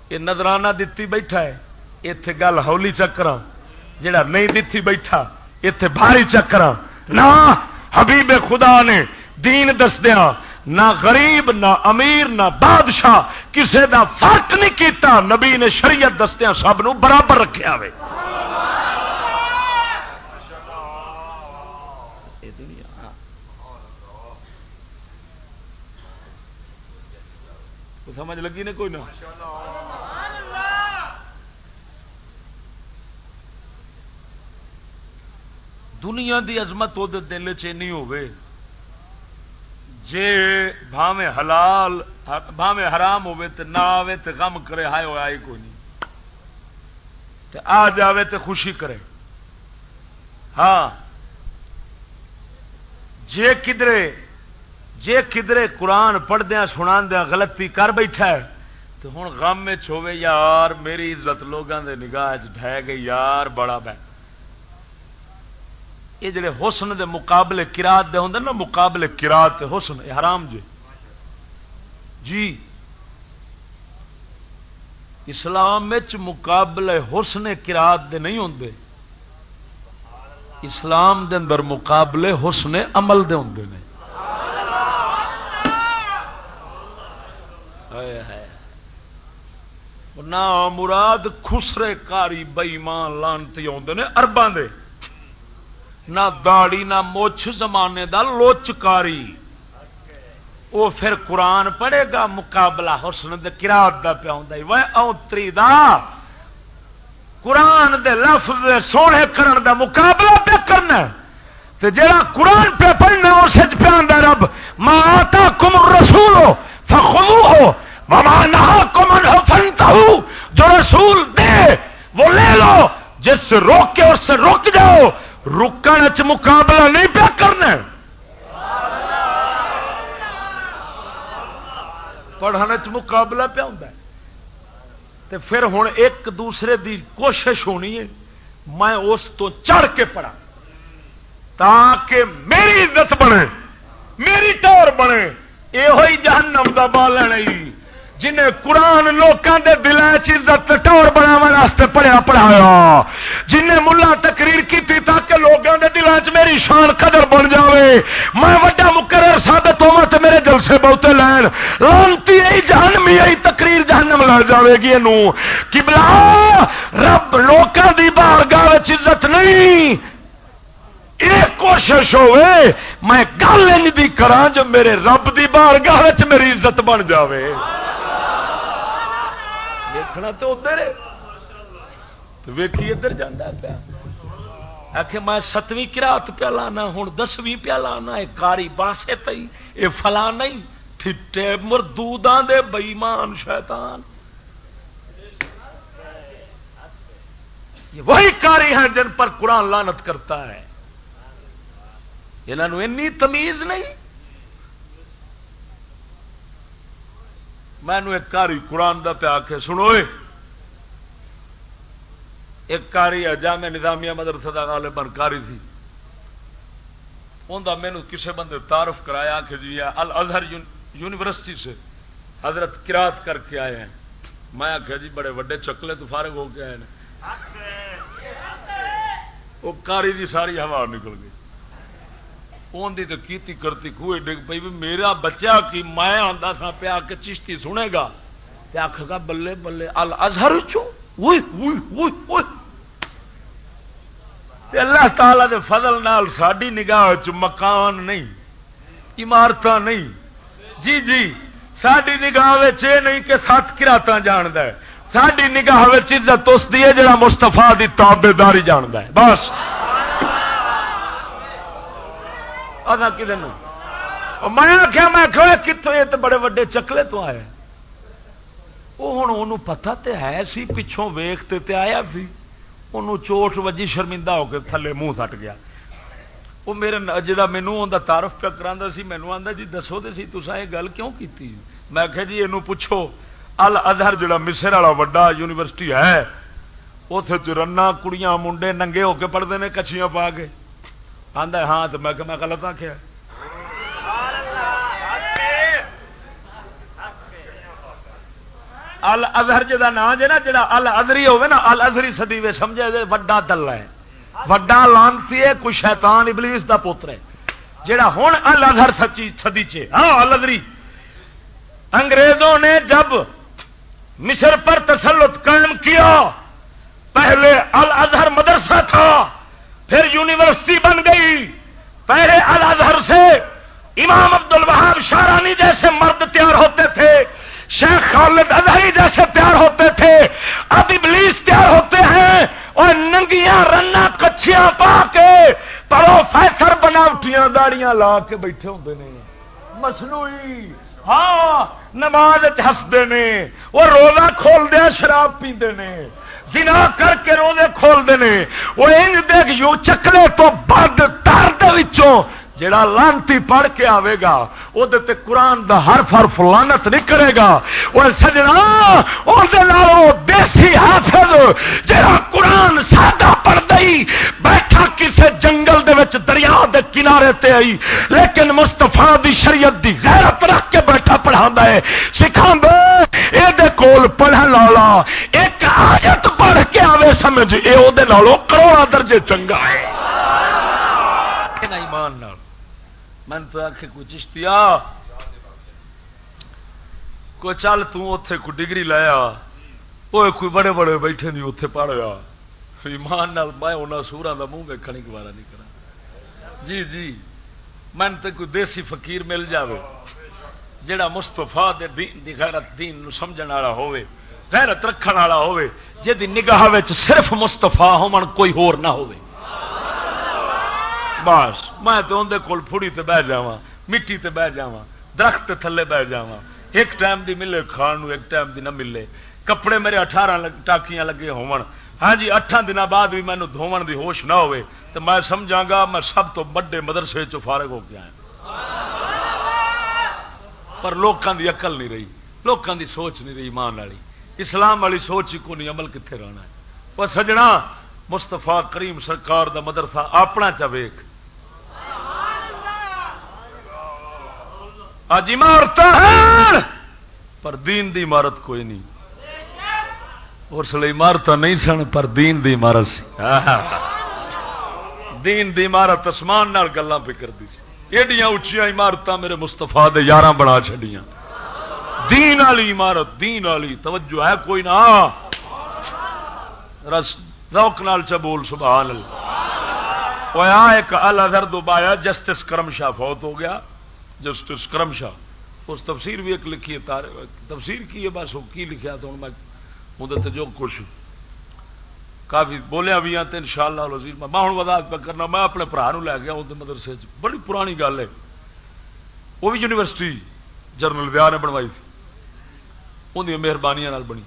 یہ نظرانہ دتی بیٹھا ہے۔ اتے گل ہولی چکر جڑا نہیں دتی بیٹھا اتے بھاری چکر نہ، حبیب خدا نے دین دسدیا نہ غریب، نہ امیر، نہ بادشاہ، کسے دا فرق نہیں کیتا، نبی نے شریعت دستیا سب نو برابر رکھا ہو ہاں۔ سمجھ لگی نے کوئی نہ؟ دنیا دی عظمت وہ دل چی ہوئے جے بھاوے حلال بھاوے حرام ہوے تے نہ آوے تے غم کرے، ہائے ہو آئی کوئی نہیں۔ تے آ جاوے تے خوشی کرے۔ ہاں۔ جے کدرے جے کدرے قرآن پڑھدیا سنا دیا غلطی کر بیٹھا ہے۔ تو ہوں غم ہوے یار میری عزت لوگوں کے نگاہ ڈہ گئی، یار بڑا بہ۔ یہ جڑے حسن دے مقابلے کراط دے ہوں نا، مقابلے کراط حسن یہ حرام جی جی اسلام مقابلے حسن کراط دے نہیں ہوں اسلام دے اندر مقابلے حسن عمل دے ہوں نے۔ نہ مراد خسرے کاری بئیمان لانتی آدھے ارباں دے۔ نہ داڑی نہ موچھ زمانے دا لوچکاری۔ وہ پھر قرآن پڑھے گا، مقابلہ حسن کراط دا پیا وہ اوتری دا قرآن دے لفظ دے سونے کرن دا مقابلہ پہ کرنا تے جڑا قرآن پہ پڑھنا اس پہ رب ماں آتا کم رسول ہو فخو ہو ماما نہا کمن ہو فنتا جو رسول دے، وہ لے لو، جس سے روک کے اس سے رک جاؤ۔ رکن چ مقابلہ نہیں پیا کرنا پڑھنے چ مقابلہ پیا ہوں تے پھر ہوں ایک دوسرے دی کوشش ہونی ہے میں اس تو چڑھ کے پڑھا تاکہ میری عزت بنے میری ٹور بنے یہ جہنم کا بالن جنہیں قرآن لوگوں کے دل عزت ٹور بنا واسطے پڑھیا پڑھایا۔ جنہیں ملا تقریر کی تاکہ لوگوں کے دل چ میری شان قدر بن جائے میں وڈا مقرر ثابت ہوا تو میرے جلسے بہتے لین۔ لانتی آئی جہنمی آئی تقریر جہنم لڑ جائے گی یہ کہ رب لوگوں کی بارگاہ عزت نہیں۔ یہ کوشش ہوئے میں گل ان کرا جو میرے رب کی بارگاہ میری عزت بن جائے دیکھنا تو ادھر ویکھی ادھر جانا پیا۔ آخ میں ستویں کراط پیا لانا ہوں دسویں پیا لانا یہ کاری باسے تئی یہ فلا نہیں پھٹے مردوداں دے بئیمان شیطان۔ یہ وہی کاری ہیں جن پر قرآن لانت کرتا ہے۔ انہوں تمیز نہیں۔ میں ایک کاری قرآن کا پیا کے سنو ایک کاری جامع نظامیہ مدرسہ کا غالباً کاری تھی۔ انہوں مینو کسی بندے تعارف کرایا کہ جی الظہر یونیورسٹی سے حضرت کراط کر کے آئے ہیں۔ میں آخیا جی بڑے وڈے چکلے تو فارغ ہو کے آئے ہیں۔ وہ کاری دی ساری ہوا نکل گئی۔ اندی تو کیتی کرتی خوہ ڈگ پی بھی میرا بچہ کی میں آتا تھا پیا کے چشتی سنے گا؟ پیا آخ گا، بلے بلے الظہر چو اللہ تعالی دے فضل نال ساری نگاہ چ مکان نہیں عمارت نہیں۔ جی جی ساری نگاہ یہ نہیں کہ سات کراط جاند ساری نگاہ عزت اس دی ہے جڑا مستفا کی تابے داری جاند ہے۔ بس۔ میں آخیا میں کتوں یہ تو بڑے وڈے چکلے تو آئے وہ ہوں پتا تو ہے، سی پچھوں ویختے تے آیا سی۔ انہوں چوٹ وجی شرمندہ ہو کے تھلے منہ سٹ گیا۔ وہ میرے جا مینو تارف پہ کرا سی مینو آتا جی دسو تو سی تصا یہ گل کیوں کی میں آخیا جی یہ پوچھو ال ازہر جا مصر والا وا یونیورسٹی ہے اتے چرنا کڑیاں منڈے ننگے ہو کے پڑھتے ہیں کچھیاں پا کے۔ آدھا ہاں تو میں میں غلط آخیا ال ازہر جا نام جا جا ال ازری ہوے نا ال ازری سدی وے سمجھے وڈا دل ہے۔ وڈا لانسی ہے کچھ شیطان ابلیس دا پوتر ہے۔ جڑا ہوں ال ازہر سچی سدی چ ہاں ال انگریزوں نے جب مصر پر تسلط قائم کیا، پہلے ال ازہر مدرسہ تھا۔ پھر یونیورسٹی بن گئی۔ پہلے ال ازہر سے امام عبد الوہاب شارانی جیسے مرد تیار ہوتے تھے، شیخ خالد اظہری جیسے تیار ہوتے تھے، اب ابلیس تیار ہوتے ہیں اور ننگیاں، رنا، کچھیاں پا کے پروفیسر بناوٹیاں داڑیاں لا کے بیٹھے ہوتے ہیں مصنوعی ہاں نماز ہستے نے، وہ روزہ کھول دیا، شراب پیندے نے۔ زنا کر کے روزے کھولتے ہیں وہ دیکھ یو چکلے تو بد درد جڑا لانتی پڑھ کے آئے گا وہ قرآن دا ہر فر فلانت نہیں کرے گا۔ وہ سجنا دیسی حافظ جڑا قرآن سادہ پڑھ دئی بیٹھا کسے جنگل دے وچ دریا دے کنارے تے آئی، لیکن مستفا دی شریعت دی غیرت رکھ کے بیٹھا پڑھا ہے۔ سکھا دے کول پڑھن والا، ایک آیت پڑھ کے آوے، سمجھ یہ وہ کروڑا درجے چنگا ہے ایمان میں تو آخ کو چشتیا کو چل تے کو ڈگری لایا وہ کوئی بڑے بڑے بیٹھے نہیں اتے پڑھیا ایمان نال میں انہوں سورا کا منہ ویکن گوارا نہیں کرا جی جی۔ من تو کوئی دیسی فقیر مل جاوے جڑا مستفا دے دین غیرت دین نو سمجھن والا ہوئے غیرت رکھن والا ہوئے جی نگاہ صرف مستفا ہو کوئی ہور نہ ہوئے بس، میں تو اندر کول پھڑی تے بہ جا مٹی تے بہ جا درخت تھلے بہ جا ایک ٹائم دی ملے کھان ایک ٹائم دی نہ ملے۔ کپڑے میرے اٹھارہ ٹاکیاں لگے ہون۔ ہاں جی اٹھان دن بعد بھی مینو دھون دی ہوش نہ ہوئے۔ تو میں سمجھا گا، میں سب تو بڑے مدرسے چ فارغ ہو کے آیا ہاں۔ پر لوگوں دی عقل نہیں رہی لوگوں دی سوچ نہیں رہی ایمان والی۔ اسلام والی سوچ ہی کو نہیں، عمل کتنے رہنا ہے؟ وہ سجنا مستفا کریم سرکار دا مدرسہ اپنا چویک اج عمارت پر دین دی عمارت کوئی نہیں۔ اس لیے عمارت نہیں سن، پر دین دی عمارت سی۔ دین دی عمارت آسمان گلا پہ کرتی سی۔ ایڈیاں اچیا عمارت میرے مستفا دے یار بنا چڈیاں دین والی عمارت، دین والی، توجہ ہے کوئی نہ؟ رس روک نال چ بول، سبحان اللہ۔ ایک الر دوبایا جسٹس کرم شاہ فوت ہو گیا۔ جسٹس کرم شاہ، اس تفسیر بھی ایک لکھی ہے تفسیر کی ہے، بس کی لکھا تو ہوں میں جو کچھ۔ کافی بولیا بھی ہاں ان شاء اللہ میں ہوں وضاحت پہ کرنا، میں اپنے برا لے گیا اس مدرسے بڑی پرانی گل ہے۔ وہ بھی یونیورسٹی جنرل ویاہ نے بنوائی تھی۔ اندر مہربانی بنی۔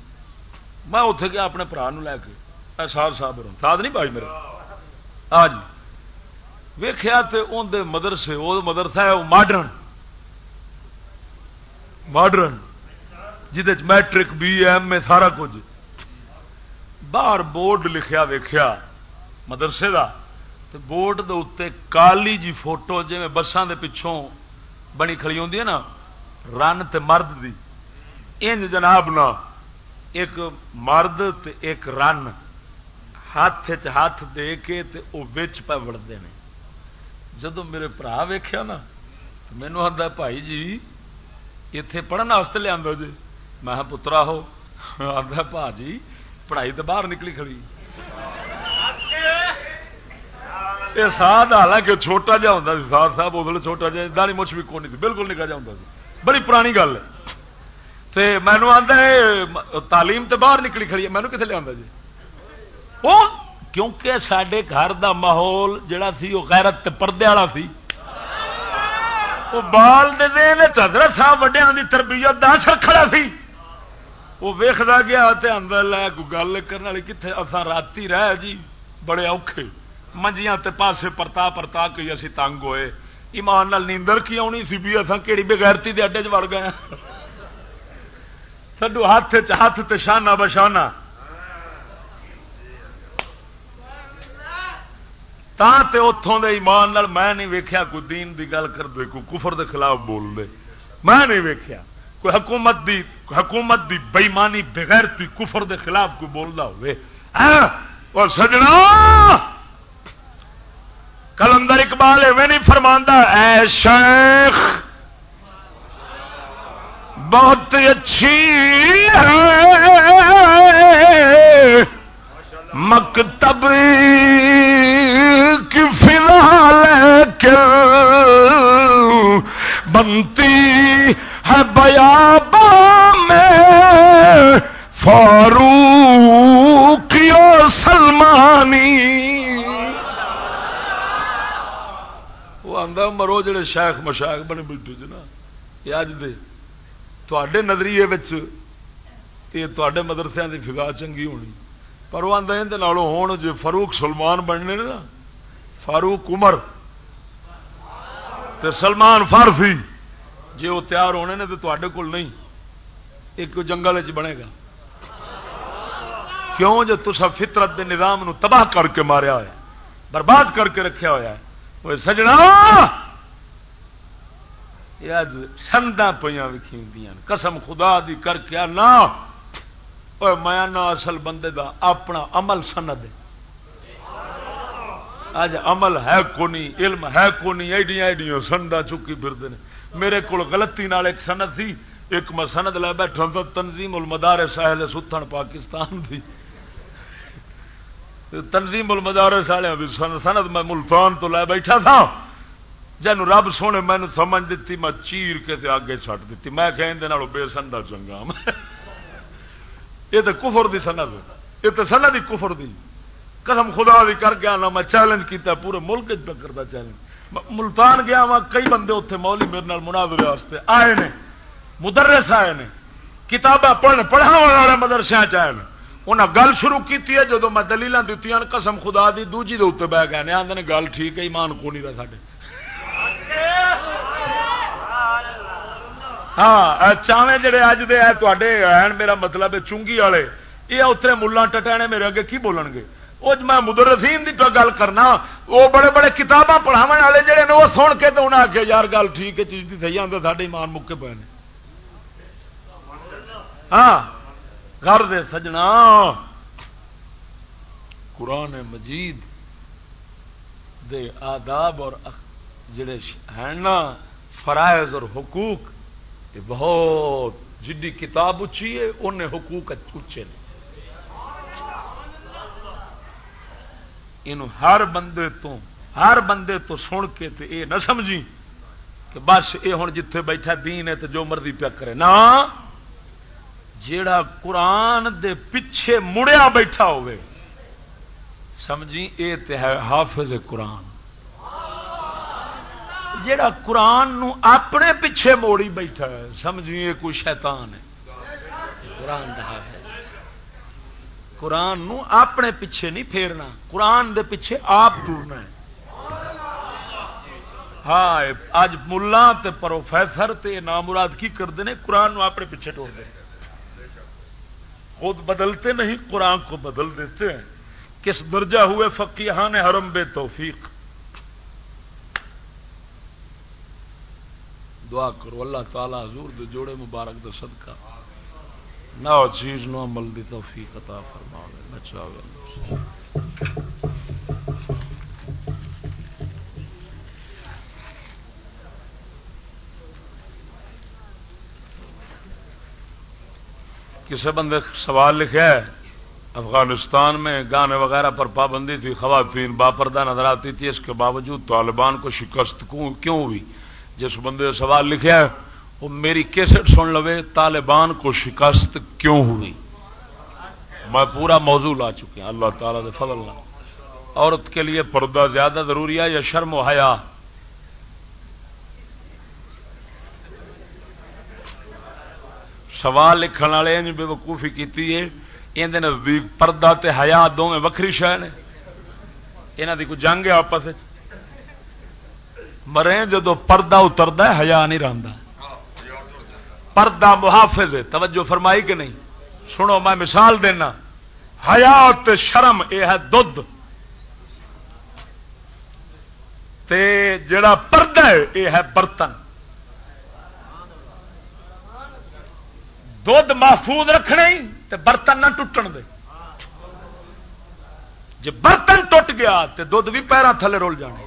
میں اتے گیا اپنے برا لے کے۔ احساس صاحب ساتھ نہیں پائی میرے؟ ہاں جی ویخیا تو اندر مدرسے، وہ مدرسہ ہے، وہ ماڈرن ماڈرن جہد میٹرک، بی ایم اے، سارا کچھ۔ باہر بورڈ لکھیا ویخیا مدرسے دا، تے بورڈ دے اتنے کالی جی فوٹو جی بسان دے پچھوں بنی کھڑی ہوندی نا، رن تے مرد دی۔ انج جناب نا، ایک مرد تے ایک رن، ہاتھ ہاتھ دے کے تے او وچ پہ وڑتے ہیں جدو میرے برا ویخیا نا مینو آتا بھائی جی اتے پڑھنے لیا جی میں پترا ہو آتا پا جی پڑھائی تو باہر نکلی کھڑی یہ ساتھ حالانکہ چھوٹا جا ہوں ساتھ صاحب ادھر چھوٹا جا دانی مچھ بھی کون نہیں بالکل نکا جا ہوں بڑی پرانی گل ہے مینو آتا تعلیم تو باہر نکلی کھڑی ہے مینو کتنے لیا جی کیونکہ سڈے گھر دا ماحول جڑا سی وہ غیرت پردے والا سی بال دے چادر صاحب وڈیا کی تربیت دس کھڑا سی۔ وہ ویختا گیا اندر لے کو گل کرنے والی کتنے اصا رات رہ جی بڑے اوکھے۔ منجیاں تے پاسے پرتا پرتا کے اسی تنگ ہوئے۔ ایمان نال نیندر کی آنی سی بھی اصا کہڑی بغیرتی دے اڈے چ وڑ گئے سڈو ہاتھ چ ہاتھ شانہ بشانہ۔ تے اتوں دے ایمان نال میں نہیں ویکھیا کوئی دین دی گل کر دے کوئی کفر دے خلاف بول دے میں نہیں ویکھیا۔ کوئی حکومت دی حکومت دی بےمانی بغیر کفر دے خلاف کوئی بولتا ہوئے۔ اور سجنا! کلندر اقبال ایویں نہیں فرماندہ اے شیخ! بہت اچھی ہے۔ مکتب فی بنتی ہے بیابا میں فاروق سلمانی؟ وہ آدھا مرو جڑے شیخ مشاق بنے بیٹھے جی نا، یہ اج دے تے نظریے یہ تے مدرسے کی فگا چنگی ہونی۔ پر وہ آدھا یہ ہوں جی فاروق سلمان بننے نا، فاروق عمر تے سلمان فارسی۔ جی وہ تیار ہونے نے تو تے کول نہیں، ایک جنگل چ بنے گا۔ کیوں؟ جو تسا فطرت دے نظام نو تباہ کر کے ماریا ہوا برباد کر کے رکھا ہوا ہے وہ سجنا! سندا پہ وکھی قسم خدا دی کر کے نہ میں نہ اصل بندے دا اپنا عمل سند اج عمل ہے کونی علم ہے کونی ایڈیاں ایڈیاں سندا چکی پھرتے ہیں۔ میرے کو گلتی ایک سند سی، ایک میں سند لے بیٹھا تو تنظیم المدار ساحل ستھن پاکستان دی۔ تنظیم المدار سال سند میں ملتان تو لے بیٹھا تھا۔ جن رب سونے مینو سمجھ دیتی، میں چیر کے آگے چٹ دیتی۔ میں کہ بے سندا چنگا ہاں۔ یہ تو کفر دی سند یہ تو سند ہی کفر دی۔ قسم خدا بھی کر گیا نا میں چیلنج کیتا، پورے ملک کرتا چیلنج ملتان گیا وا کئی بندے اتنے مولی میرے مناظرے واسطے آئے نے، مدرس آئے نے کتابیں پڑھ پڑھا والے مدرسے چائے انہیں گل شروع کی ہے جدو میں دلیل دیتی قسم خدا دی دوجی دے اتنے بہ گئے آدھے گل ٹھیک ہے، ایمان کو نہیں رہا ساڈے۔ ہاں چاویں جڑے اج دے ہیں میرا مطلب چونگی والے یہ اتنے ملا ٹٹانے میرے اگے کی بولن گے وہ میں مدرسین کی گل کرنا وہ بڑے بڑے کتاباں پڑھاو والے جڑے نے وہ سن کے تو انہیں آخیا یار گل ٹھیک ہے چیز کی صحیح آتے سارے ایمان مکے پے نے ہاں گھر دے سجنا قرآن مجید دے آداب اور جڑے ہیں نا فرائض اور حقوق یہ بہت جی کتاب اچھی ہے انہیں حقوق اچھے نے یہ ہر بندے تو ہر بندے تو سن کے تے اے نہ سمجھی کہ بس یہ ہوں جتھے بیٹھا دین ہے تو جو مرضی پیا کرے۔ نا جیڑا قرآن دے پیچھے مڑیا بیٹھا ہوئے، سمجھی اے تے ہے حافظ قرآن۔ جڑا قرآن نو اپنے پیچھے موڑی بیٹھا ہے، سمجھی یہ کوئی شیطان ہے۔ قرآن دا حافظ قرآن نو اپنے پیچھے نہیں پھیرنا۔ قرآن دے پیچھے آپ ٹورنا ہے۔ ہاں اج ملا پروفیسر تے نامراد کی کرتے ہیں قرآن نو اپنے پیچھے ٹور دیں خود بدلتے نہیں، قرآن کو بدل دیتے ہیں۔ کس درجہ ہوئے فقیحان حرم بے توفیق؟ دعا کرو، اللہ تعالی حضور دے جوڑے مبارک دے صدقہ۔ نہ چیز نو عمل دی توفیق عطا فرماوے بچاوے کسی بندے سوال لکھا ہے؟ افغانستان میں گانے وغیرہ پر پابندی تھی، خواتین باپردہ نظر آتی تھی، اس کے باوجود طالبان کو شکست کیوں ہوئی؟ جس بندے سوال لکھا ہے وہ میری کیسٹ سن لو طالبان کو شکست کیوں ہوئی؟ میں پورا موضوع لا چکا ہوں اللہ تعالی فضل اللہ عورت کے لیے پردہ زیادہ ضروری ہے یا شرم و حیا؟ سوال لکھن والے بے وقوفی کی اندر نزدیک پردہ تے حیا دونوں وکری شہ نے۔ یہاں کی کوئی جنگ ہے آپس مرے جدو پردہ اترتا ہے ہیا نہیں رہتا پردہ محافظ ہے۔ توجہ فرمائی کہ نہیں؟ سنو، میں مثال دینا۔ حیات شرم یہ ہے دھد جڑا پردہ ہے یہ ہے برتن۔ دھد محفوظ رکھنے تے برتن نہ ٹوٹن دے۔ جی برتن ٹوٹ گیا تو دھد بھی پیروں تھلے رول جانے۔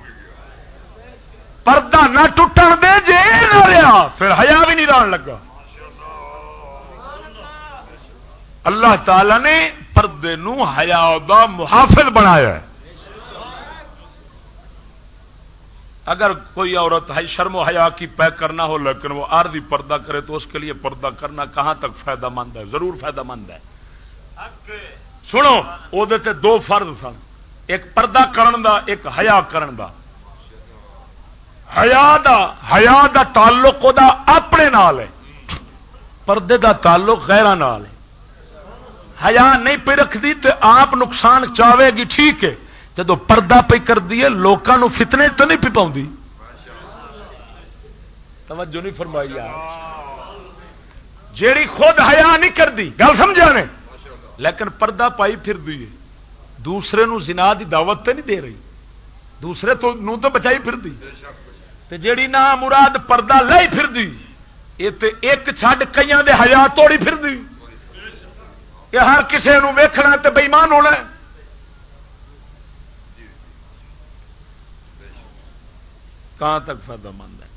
پردہ نہ ٹوٹن دے جی نہ رہا پھر ہیا بھی نہیں رہن لگا۔ اللہ تعالی نے پردے نو حیا دا محافظ بنایا ہے۔ اگر کوئی عورت ہے شرم و حیا کی پیک کرنا ہو لیکن وہ آردی پردہ کرے تو اس کے لیے پردہ کرنا کہاں تک فائدہ مند ہے؟ ضرور فائدہ مند ہے۔ سنو وہ دو فرد سن۔ ایک پردہ کرن دا، ایک حیا کرن دا۔ حیا دا حیا دا تعلق دا اپنے نال ہے۔ پردے دا تعلق غیران نال ہے۔ حیا نہیں پہ رکھتی تو آپ نقصان چاہے گی، ٹھیک ہے۔ جب پردہ پہ کر دیے لوگوں فتنے تو نہیں پی پاؤں توجہ نہیں فرمائی جیڑی خود حیا نہیں کرتی گل سمجھا نے؟ لیکن پردہ پائی پھر دی دوسرے نو زنا دی دعوت تے نہیں دے رہی۔ دوسرے تو نو تو بچائی پھر دی۔ تے جیڑی نہ مراد پردہ لائی پھر دی، یہ تے ایک چھڈ کئی دے حیا توڑی پھر دی۔ کہ ہاں ہر کسی ویکھنا تے بےمان ہونا کہاں تک فائدہ مند ہے؟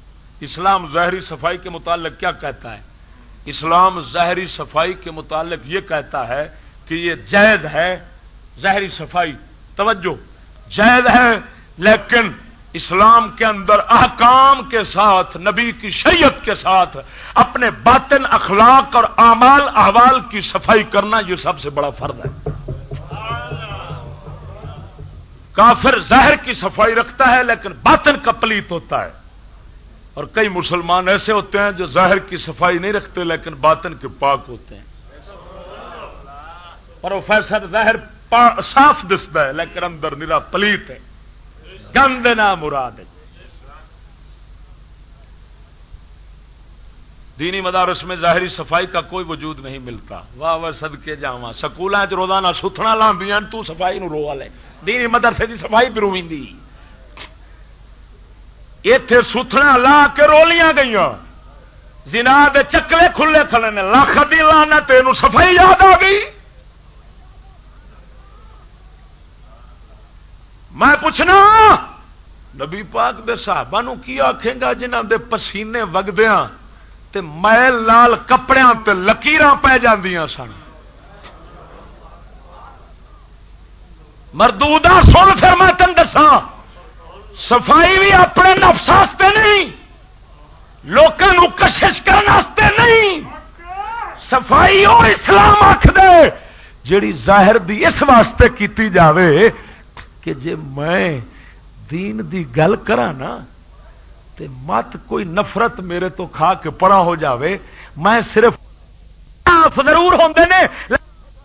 اسلام ظاہری صفائی کے متعلق کیا کہتا ہے؟ اسلام ظاہری صفائی کے متعلق یہ کہتا ہے کہ یہ جائز ہے۔ ظاہری صفائی، توجہ، جائز ہے، لیکن اسلام کے اندر احکام کے ساتھ، نبی کی شریعت کے ساتھ اپنے باطن اخلاق اور اعمال، احوال کی صفائی کرنا یہ سب سے بڑا فرض ہے۔ کافر ظاہر کی صفائی رکھتا ہے لیکن باطن کا پلیت ہوتا ہے۔ اور کئی مسلمان ایسے ہوتے ہیں جو ظاہر کی صفائی نہیں رکھتے لیکن باطن کے پاک ہوتے ہیں۔ پروفیسر ظاہر صاف دستا ہے لیکن اندر نرا پلیت ہے۔ گند نہ مراد دینی مدارس میں ظاہری صفائی کا کوئی وجود نہیں ملتا۔ واہ واہ سد کے جا سکولوں چ روزانہ ستنا لاندیاں تو صفائی نو رو لے۔ دینی مدرسے کی صفائی بھی روی اتے ستنا لا کے رولیاں گئی جنا دے چکلے کھلے کھلے نے۔ لاکھ دی لانا تین صفائی یاد آ گئی۔ میں پوچھنا، نبی پاک دے صحابہ نو کی آخے گا جنہ دے پسینے وگدیا تے میل لال کپڑے تے لکیر پی جاندیاں سن؟ مردودا سن پھر میں تین دسا صفائی بھی اپنے نفساستے نہیں لوگوں کشش کرنے نہیں۔ صفائی وہ اسلام آخ دے جیڑی ظاہر دی اس واسطے کیتی جاوے کہ جے میں دین دی گل کرا نا، تے مت کوئی نفرت میرے تو کھا کے پڑا ہو جاوے۔ میں صرف ضرور ہوندے نے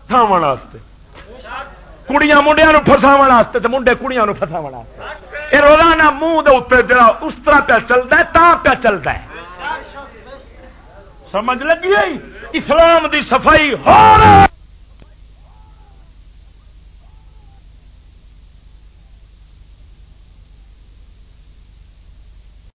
واسطے۔ کڑیاں منڈیا فساو واسطے تے منڈے کڑیاں فساو واسطے۔ یہ روزانہ منہ دے اتنے جڑا اس طرح پہ چلتا ہے تا پہ چلتا ہے۔ سمجھ لگی اسلام دی صفائی ہو رہا